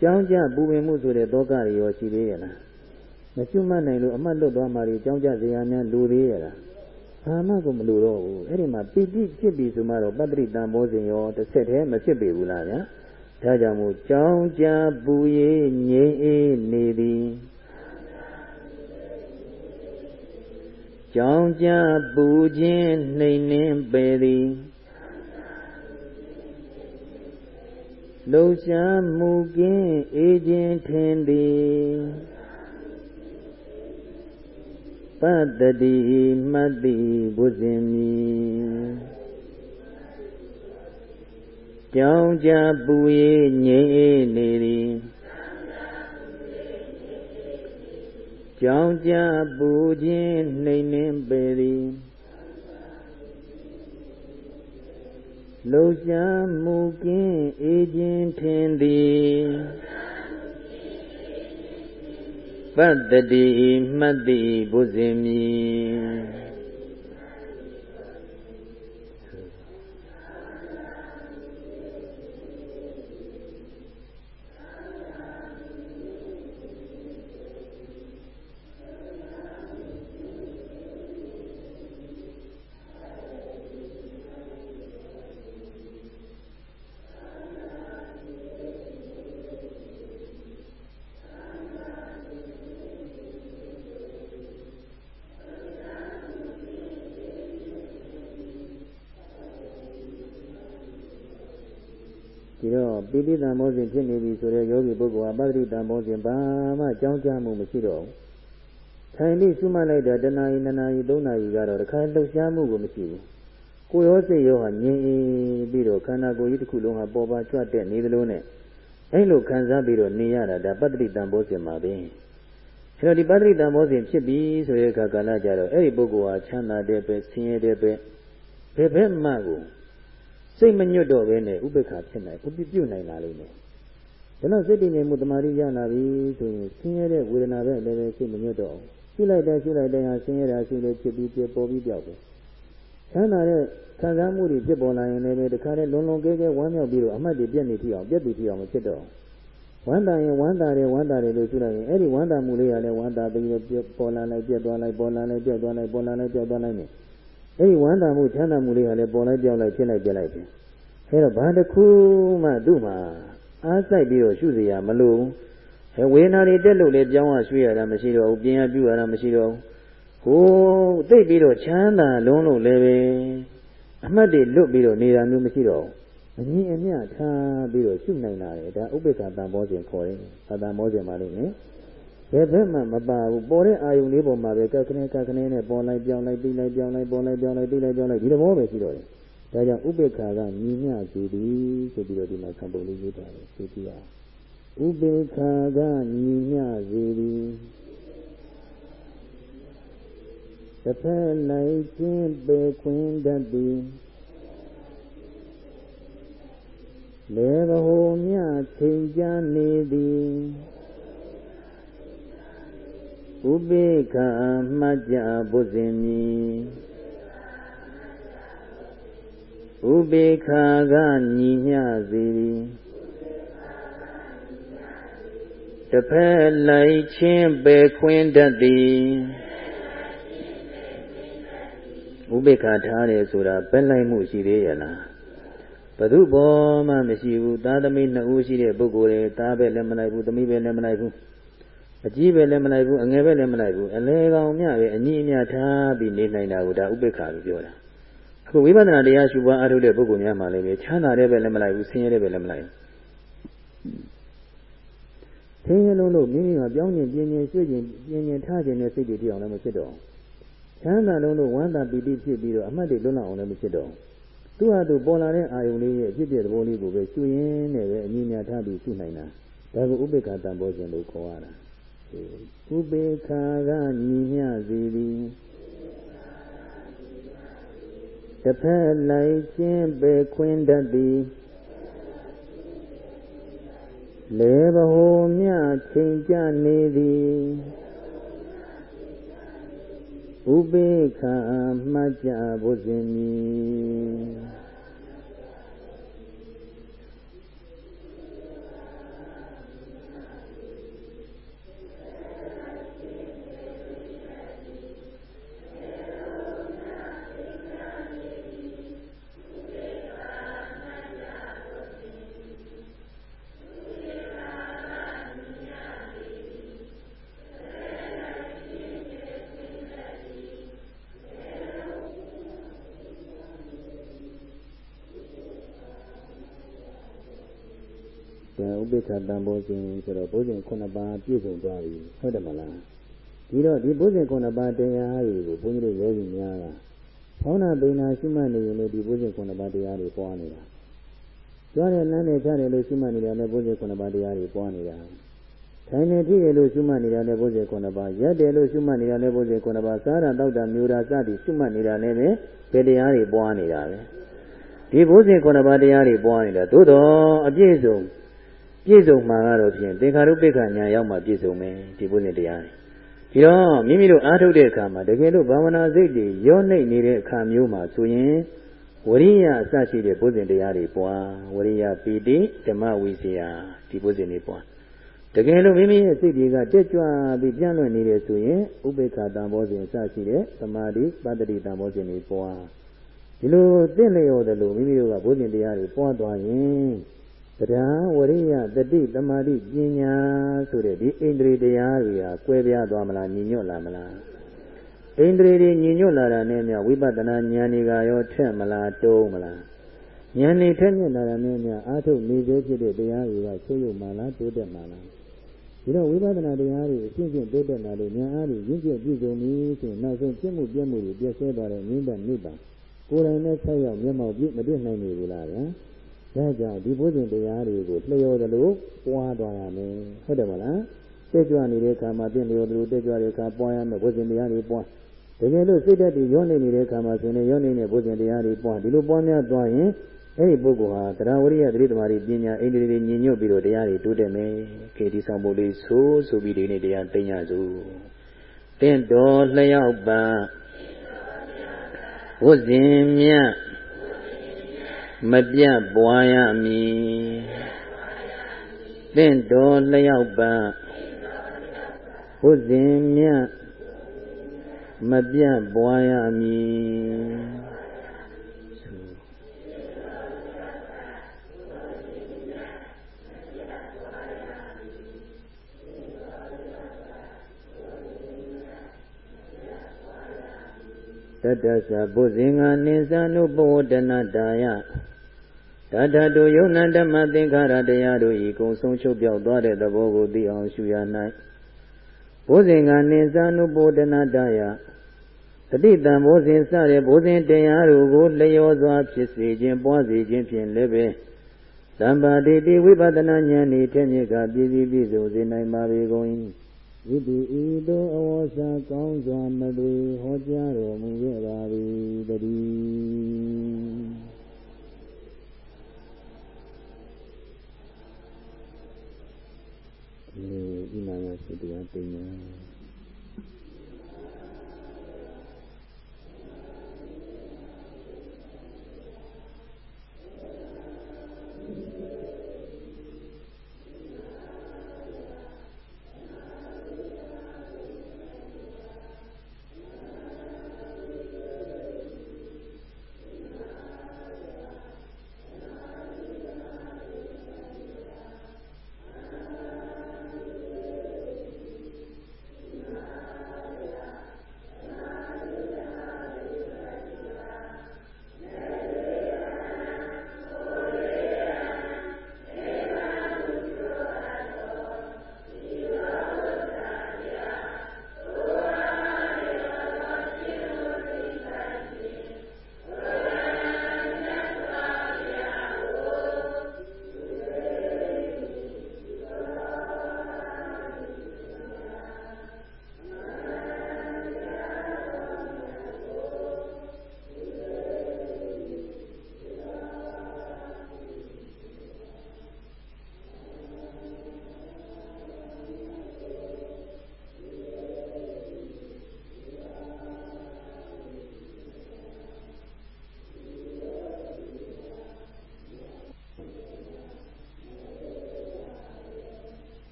ကြောင်းကြပူပင်မှုဆိုတဲ့ဒုက္ခတွေရောရှိသေးရဲ့လားမရှုမှတ်နိုင်လို့အမှတ်လွတ်သွားမှတွေကြောင်းကြစရာများလိုသေးရဲ့လား ဘာမှကိုမလိုတော့ဘူးအဲ့ဒီမှာပိဋိဖြစ်ပြီဆိုမှတော့ပတ္တိတံဘောဇင်ရောတစ်ဆက်တည်းမဖြစ်ပေဘူးလားဗျာဒါကြောင့်မို့ကြောင်းကြပူရေးငြိမ်အေးနေသည်ကြောင်းကြပူခြင်းနှိမ်နှင်းပေသည်လှုပ်ရှားမှုကင်းအေးခြင်းထင်သည်ပ တ္တိမတ္တိဘုဇင်မီကြောင်းကြပူ၍ငြိမ်အေးနေသည်ကြောင်းကြပူခြင်းနှိမ်နှင်းပေသည်လှုပ်ရှားမှုကင်းအေးခြင်းထင်သည် ပတ္တိမှတ်တိဘုဇင်မီဒီ တော့ပိဋိတံမောစဉ်ဖြစ်နေပြီဆိုတဲ့ယောဂီပုဂ္ဂိုလ်ဟာပတ္တိတံမောစဉ်ဘာမှကြောင်းကြမှုမရှိတော့ဘူး။ထိုင်ပြီးရှုမှတ်လိုက်တဲ့တဏှာကြီးနှစ်နာရီသုံးနာရီကတော့တစ်ခါလှုပ်ရှားမှုကိုမရှိဘူး။ကိုယ်ရောစိတ်ရောဟာငြိမ်ပြီးတော့ခန္ဓာကိုယ်ကြီးတစ်ခုလုံးဟာပေါ်ပါကြွတဲ့နေသလိုနဲ့အဲ့လိုခံစားပြီးတော့နေရတာဒါပတ္တိတံမောစဉ်ပါပဲ။အဲ့တော့ဒီပတ္တိတံမောစဉ်ဖြစ်ပြီဆိုတဲ့အခါကာလကြတော့အဲ့ဒီပုဂ္ဂိုလ်ဟာချမ်းသာတဲ့ပဲဆင်းရဲတဲ့ပဲဘယ်ဘက်မှကို စိတ်မညွတ်တော့ဘဲနဲ့ဥပေက္ခဖြစ်နိုင်ဥပပြုတ်နိုင်လာလိမ့်မယ်။ဒါတော့စိတ်တည်ငြိမ်မှုတမာရီရလာပြီဆိုရင်ဆင်းရဲတဲ့ဝေဒနာပဲလည်းပဲစိတ်မညွတ်တော့ဘူး။ရှုလိုက်တဲ့ရှုလိုက်တဲ့ဟာဆင်းရဲတာရှုလို့ဖြစ်ပြီးပြပေါ်ပြီးပြောက်တယ်။ချမ်းသာတဲ့ခံစားမှုတွေဖြစ်ပေါ်လာရင်လည်းတခါတည်းလွန်လွန်ကဲကဲဝမ်းမြောက်ပြီးတော့အမှတ်တွေပြည့်နေထီအောင်ပြည့်တည်ထီအောင်မဖြစ်တော့ဝမ်းသာရင်ဝမ်းသာတယ်ဝမ်းသာတယ်လို့ရှုလိုက်ရင်အဲ့ဒီဝမ်းသာမှုလေးကလည်းဝမ်းသာပြီးတော့ပေါ်လာလိုက်ပြည့်သွားလိုက်ပေါ်လာလိုက်ပြည့်သွားလိုက်ပေါ်လာလိုက်ပြည့်သွားလိုက်နေ။ အဲ့ဒီဝမ်းသာမှုချမ်းသာမှုလေးဟာလည်းပေါ်လိုက်ပြောင်းလိုက်ဖြစ်လိုက်ပြလိုက်တယ်အဲ့တော့ဘာတစ်ခုမှသူ့မှာအားစိုက်ပြီးတော့ရှုစရာမလိုဘူးဝေဒနာတွေတက်လို့လည်းကြောင်းရရွှေ့ရတာမရှိတော့ဘူးပြင်ရပြုရတာမရှိတော့ဘူးကိုသိပြီးတော့ချမ်းသာလုံးလို့လည်းပဲအမှတ်တွေလွတ်ပြီးတော့နေတာမျိုးမရှိတော့ဘူးအငြင်းအမြထားပြီးတော့ရှုနိုင်တာလေဒါဥပိ္ပခာတန်ဘောစဉ်ခေါ်တယ်။သာတန်ဘောစဉ်ပါလိမ့်မယ်။ ဘယ်ဘက်မှမပါဘူးပေါ်တဲ့အာယုံလေးပေါ်မှာပဲကခနဲ့ကခနဲ့နဲ့ပေါ်လိုက်ပြောင်းလိုက်ပြီးလိုက်ပြောင်းလိုက်ပေါ်လိုက်ပြောင်းလိုက်ပြီးလိုက်ပြောင်းလိုက်ဒီသဘောပဲရှိတော့တယ်ဒါကြောင့်ဥပေက္ခာကညီမျှစီသည်ဆိုပြီးတော့ဒီမှာသံပုံလေးရေးထားတယ်သိကြည့်အောင်ဥပေက္ခာကညီမျှစီသည်တစ်ဖက်လိုက်ခြင်းပေခွင်းတတ်သည်လေဘဟုမြချိန်ကြနေသည် ဥပိ္ခာမှတ်ကြဘုဇင်မီဥပိ္ခာကညီညစေတစ်ဖက်လိုက်ချင်းပေခွင်းတတ်သည်ဥပိ္ခာထားတယ်ဆိုတာပဲလိုက်မှုရှိသေးရဲ့လားဘသူဘောမှမရှိဘူးသားသမီးနှစ်ဦးရှိတဲ့ပုဂ္ဂိုလ်တွေသားပဲလည်းမလိုက်ဘူးသမီးပဲလည်းမလိုက်ဘူး အကြီးပဲလည်းမလိုက်ဘူးအငယ်ပဲလည်းမလိုက်ဘူးအလဲကောင်မြပဲအညီအမျှထားပြီးနေနိုင်တာကိုဒါဥပေက္ခလို့ပြောတာအခုဝိပဿနာတရားရှုပွားအားထုတ်တဲ့ပုဂ္ဂိုလ်များမှလည်းပဲချမ်းသာတဲ့ပဲလည်းမလိုက်ဘူးဆင်းရဲတဲ့ပဲလည်းမလိုက်ဘူးဆင်းရဲလုံးလို့မိမိကပြောင်းကျင်ပြင်းကျင်ရွှေ့ကျင်ပြင်းကျင်ထားခြင်းနဲ့စိတ်တွေတည်အောင်လည်းမဖြစ်တော့ချမ်းသာလုံးလို့ဝမ်းသာပီတိဖြစ်ပြီးတော့အမှတ်တွေလွတ်လောက်အောင်လည်းမဖြစ်တော့သူဟာသူပေါ်လာတဲ့အာယုန်လေးရဲ့အဖြစ်ပြသဘောလေးကိုပဲရှုရင်းနဲ့ပဲအညီအမျှထားပြီးရှုနိုင်တာဒါကိုဥပေက္ခတန်ဖိုးခြင်းလို့ခေါ်ရတာ ဥပေက္ခာကညီမျှစေသည်တစ်ဖက်လိုက်ခြင်းပေခွင်းတတ်သည်လေဘဟုမြချိန်ကြနေသည်ဥပေက္ခမှတ်ကြဘုဇင်မီ ပိဋကတန်ဖိုးစဉ်ဆိုတော့ဘုဇင်9ပါးပြည့်စုံသွားပြီဟုတ်တယ်မလားဒီတော့ဒီဘုဇင်9ပါးတရားတွေကိုဘုန်းကြီးတို့ယောဂီများကဖောင်းနာပိနာရှိမှတ်နေရင်လည်းဒီဘုဇင်9ပါးတရားတွေပွားနေတာကြွားတဲ့လမ်းနဲ့ချတယ်လို့ရှိမှတ်နေတာလည်းဘုဇင်9ပါးတရားတွေပွားနေတာထိုင်နေထိရလို့ရှိမှတ်နေတာလည်းဘုဇင်9ပါးရက်တယ်လို့ရှိမှတ်နေတာလည်းဘုဇင်9ပါးစားရတောက်တာမျိုးတာစသည်ရှိမှတ်နေတာလည်းပဲဒီတရားတွေပွားနေတာပဲဒီဘုဇင်9ပါးတရားတွေပွားနေတာသို့တော်အပြည့်စုံ ပြည့်စုံမှာကတော့ဖြင့်သင်္ခါရုပ္ပခညာရောက်မှပြည့်စုံမယ်ဒီပုဇဉ်တရားတွေဒီတော့မိမိတို့အားထုတ်တဲ့အခါမှာတကယ်လို့ဘာဝနာစိတ်တွေရောနှိပ်နေတဲ့အခါမျိုးမှာဆိုရင်ဝရိယအစရှိတဲ့ပုဇဉ်တရားတွေပွားဝရိယပီတိဓမ္မဝိဇ္ဇာဒီပုဇဉ်တွေပွားတကယ်လို့မိမိရဲ့စိတ်တွေကတက်ကြွပြီးပြန့်လွင့်နေတယ်ဆိုရင်ဥပေက္ခတံဘောဇဉ်အစရှိတဲ့သမာဓိပတ္တိတံဘောဇဉ်တွေပွားဒီလိုသိလျော်တယ်လို့မိမိတို့ကဘုဇဉ်တရားတွေပွားသွားရင် တရားဝရိယတတိတမာတိပညာဆိုတဲ့ဒီဣန္ဒြေတရားတွေဟာကွဲပြားသွားမလားညီညွတ်လာမလားဣန္ဒြေတွေညီညွတ်လာတာနဲ့မြဝိပဿနာဉာဏ်တွေကရောထက်မလားတုံးမလားဉာဏ်တွေထက်မြက်လာတာနဲ့မြအာထုတ်နေသေးဖြစ်တဲ့တရားတွေကချိုးယုတ်မှလားတိုးတက်မှလားဒီတော့ဝိပဿနာတရားတွေအရှင်းရှင်းတိုးတက်လာလို့ဉာဏ်အားဖြင့်ရင့်ကျက်ပြည့်စုံပြီဆိုရင်နောက်ဆုံးပြည့်မှုပြည့်မှုတွေပြည့်စဲသွားတဲ့နိဗ္ဗာန်နိဗ္ဗာန်ကိုယ်တိုင်နဲ့ဆက်ရောက်မျက်မှောက်ပြည့်မတွေ့နိုင်နေဘူးလားဗျာ ဒါကြောင့်ဒီဘုဇင်တရားတွေကိုလျှော်တယ်လို့ပွားသွားရမယ်ဟုတ်တယ်မလားတက်ကြွနေတဲ့အခါမှာပြင့်လျော်တယ်လို့တက်ကြွတဲ့အခါပွားရမယ်ဘုဇင်တရားတွေပွားတကယ်လို့စိတ်ဓာတ်တွေရောနေနေတဲ့အခါမှာဆိုရင်ရောနေတဲ့ဘုဇင်တရားတွေပွားဒီလိုပွားများသွားရင်အဲ့ဒီပုဂ္ဂိုလ်ဟာတရားဝရိယသတိသမารီပညာအိန္ဒြေတွေညင်ညွတ်ပြီးတော့တရားတွေတိုးတက်မယ်ခေတီဆောင်ဖို့လေးဆိုးဆိုပြီးဒီနေ့တရားသိညာစုတင့်တော်လျှောက်ပါဝဇင်မြတ် မပြတ်ပွားရမည်တင့်တော်လျောက်ပါဘုဇင်မြတ်မပြတ်ပွားရမည် တတ္တသဘုဇင်္ဂနိသနုပဝတနာတာယတထတုယုံနဓမ္မသင်္ခါရတရားတို့ဤကုံဆုံးချုပ်ပြောက်သွားတဲ့သဘောကိုသိအောင်ရှုရ၌ဘုဇင်္ဂနိသနုပဝတနာတာယတတိတံဘုဇင်စတဲ့ဘုဇင်တရားတို့ကိုလျောစွာဖြစ်စေခြင်းပွားစေခြင်းဖြင့်လည်းပဲသံပါတိတိဝိပဿနာဉာဏ်ဤထက်မြက်ကပြည့်စည်ပြည့်စုံစေနိုင်ပါပေကုန်၏ ဣတိဤသို့အဝေါ်စာကောင်းစွာမသွေဟောကြားတော်မူခဲ့ပါ၏တည်းဒီဣမာယသုတရားပညာ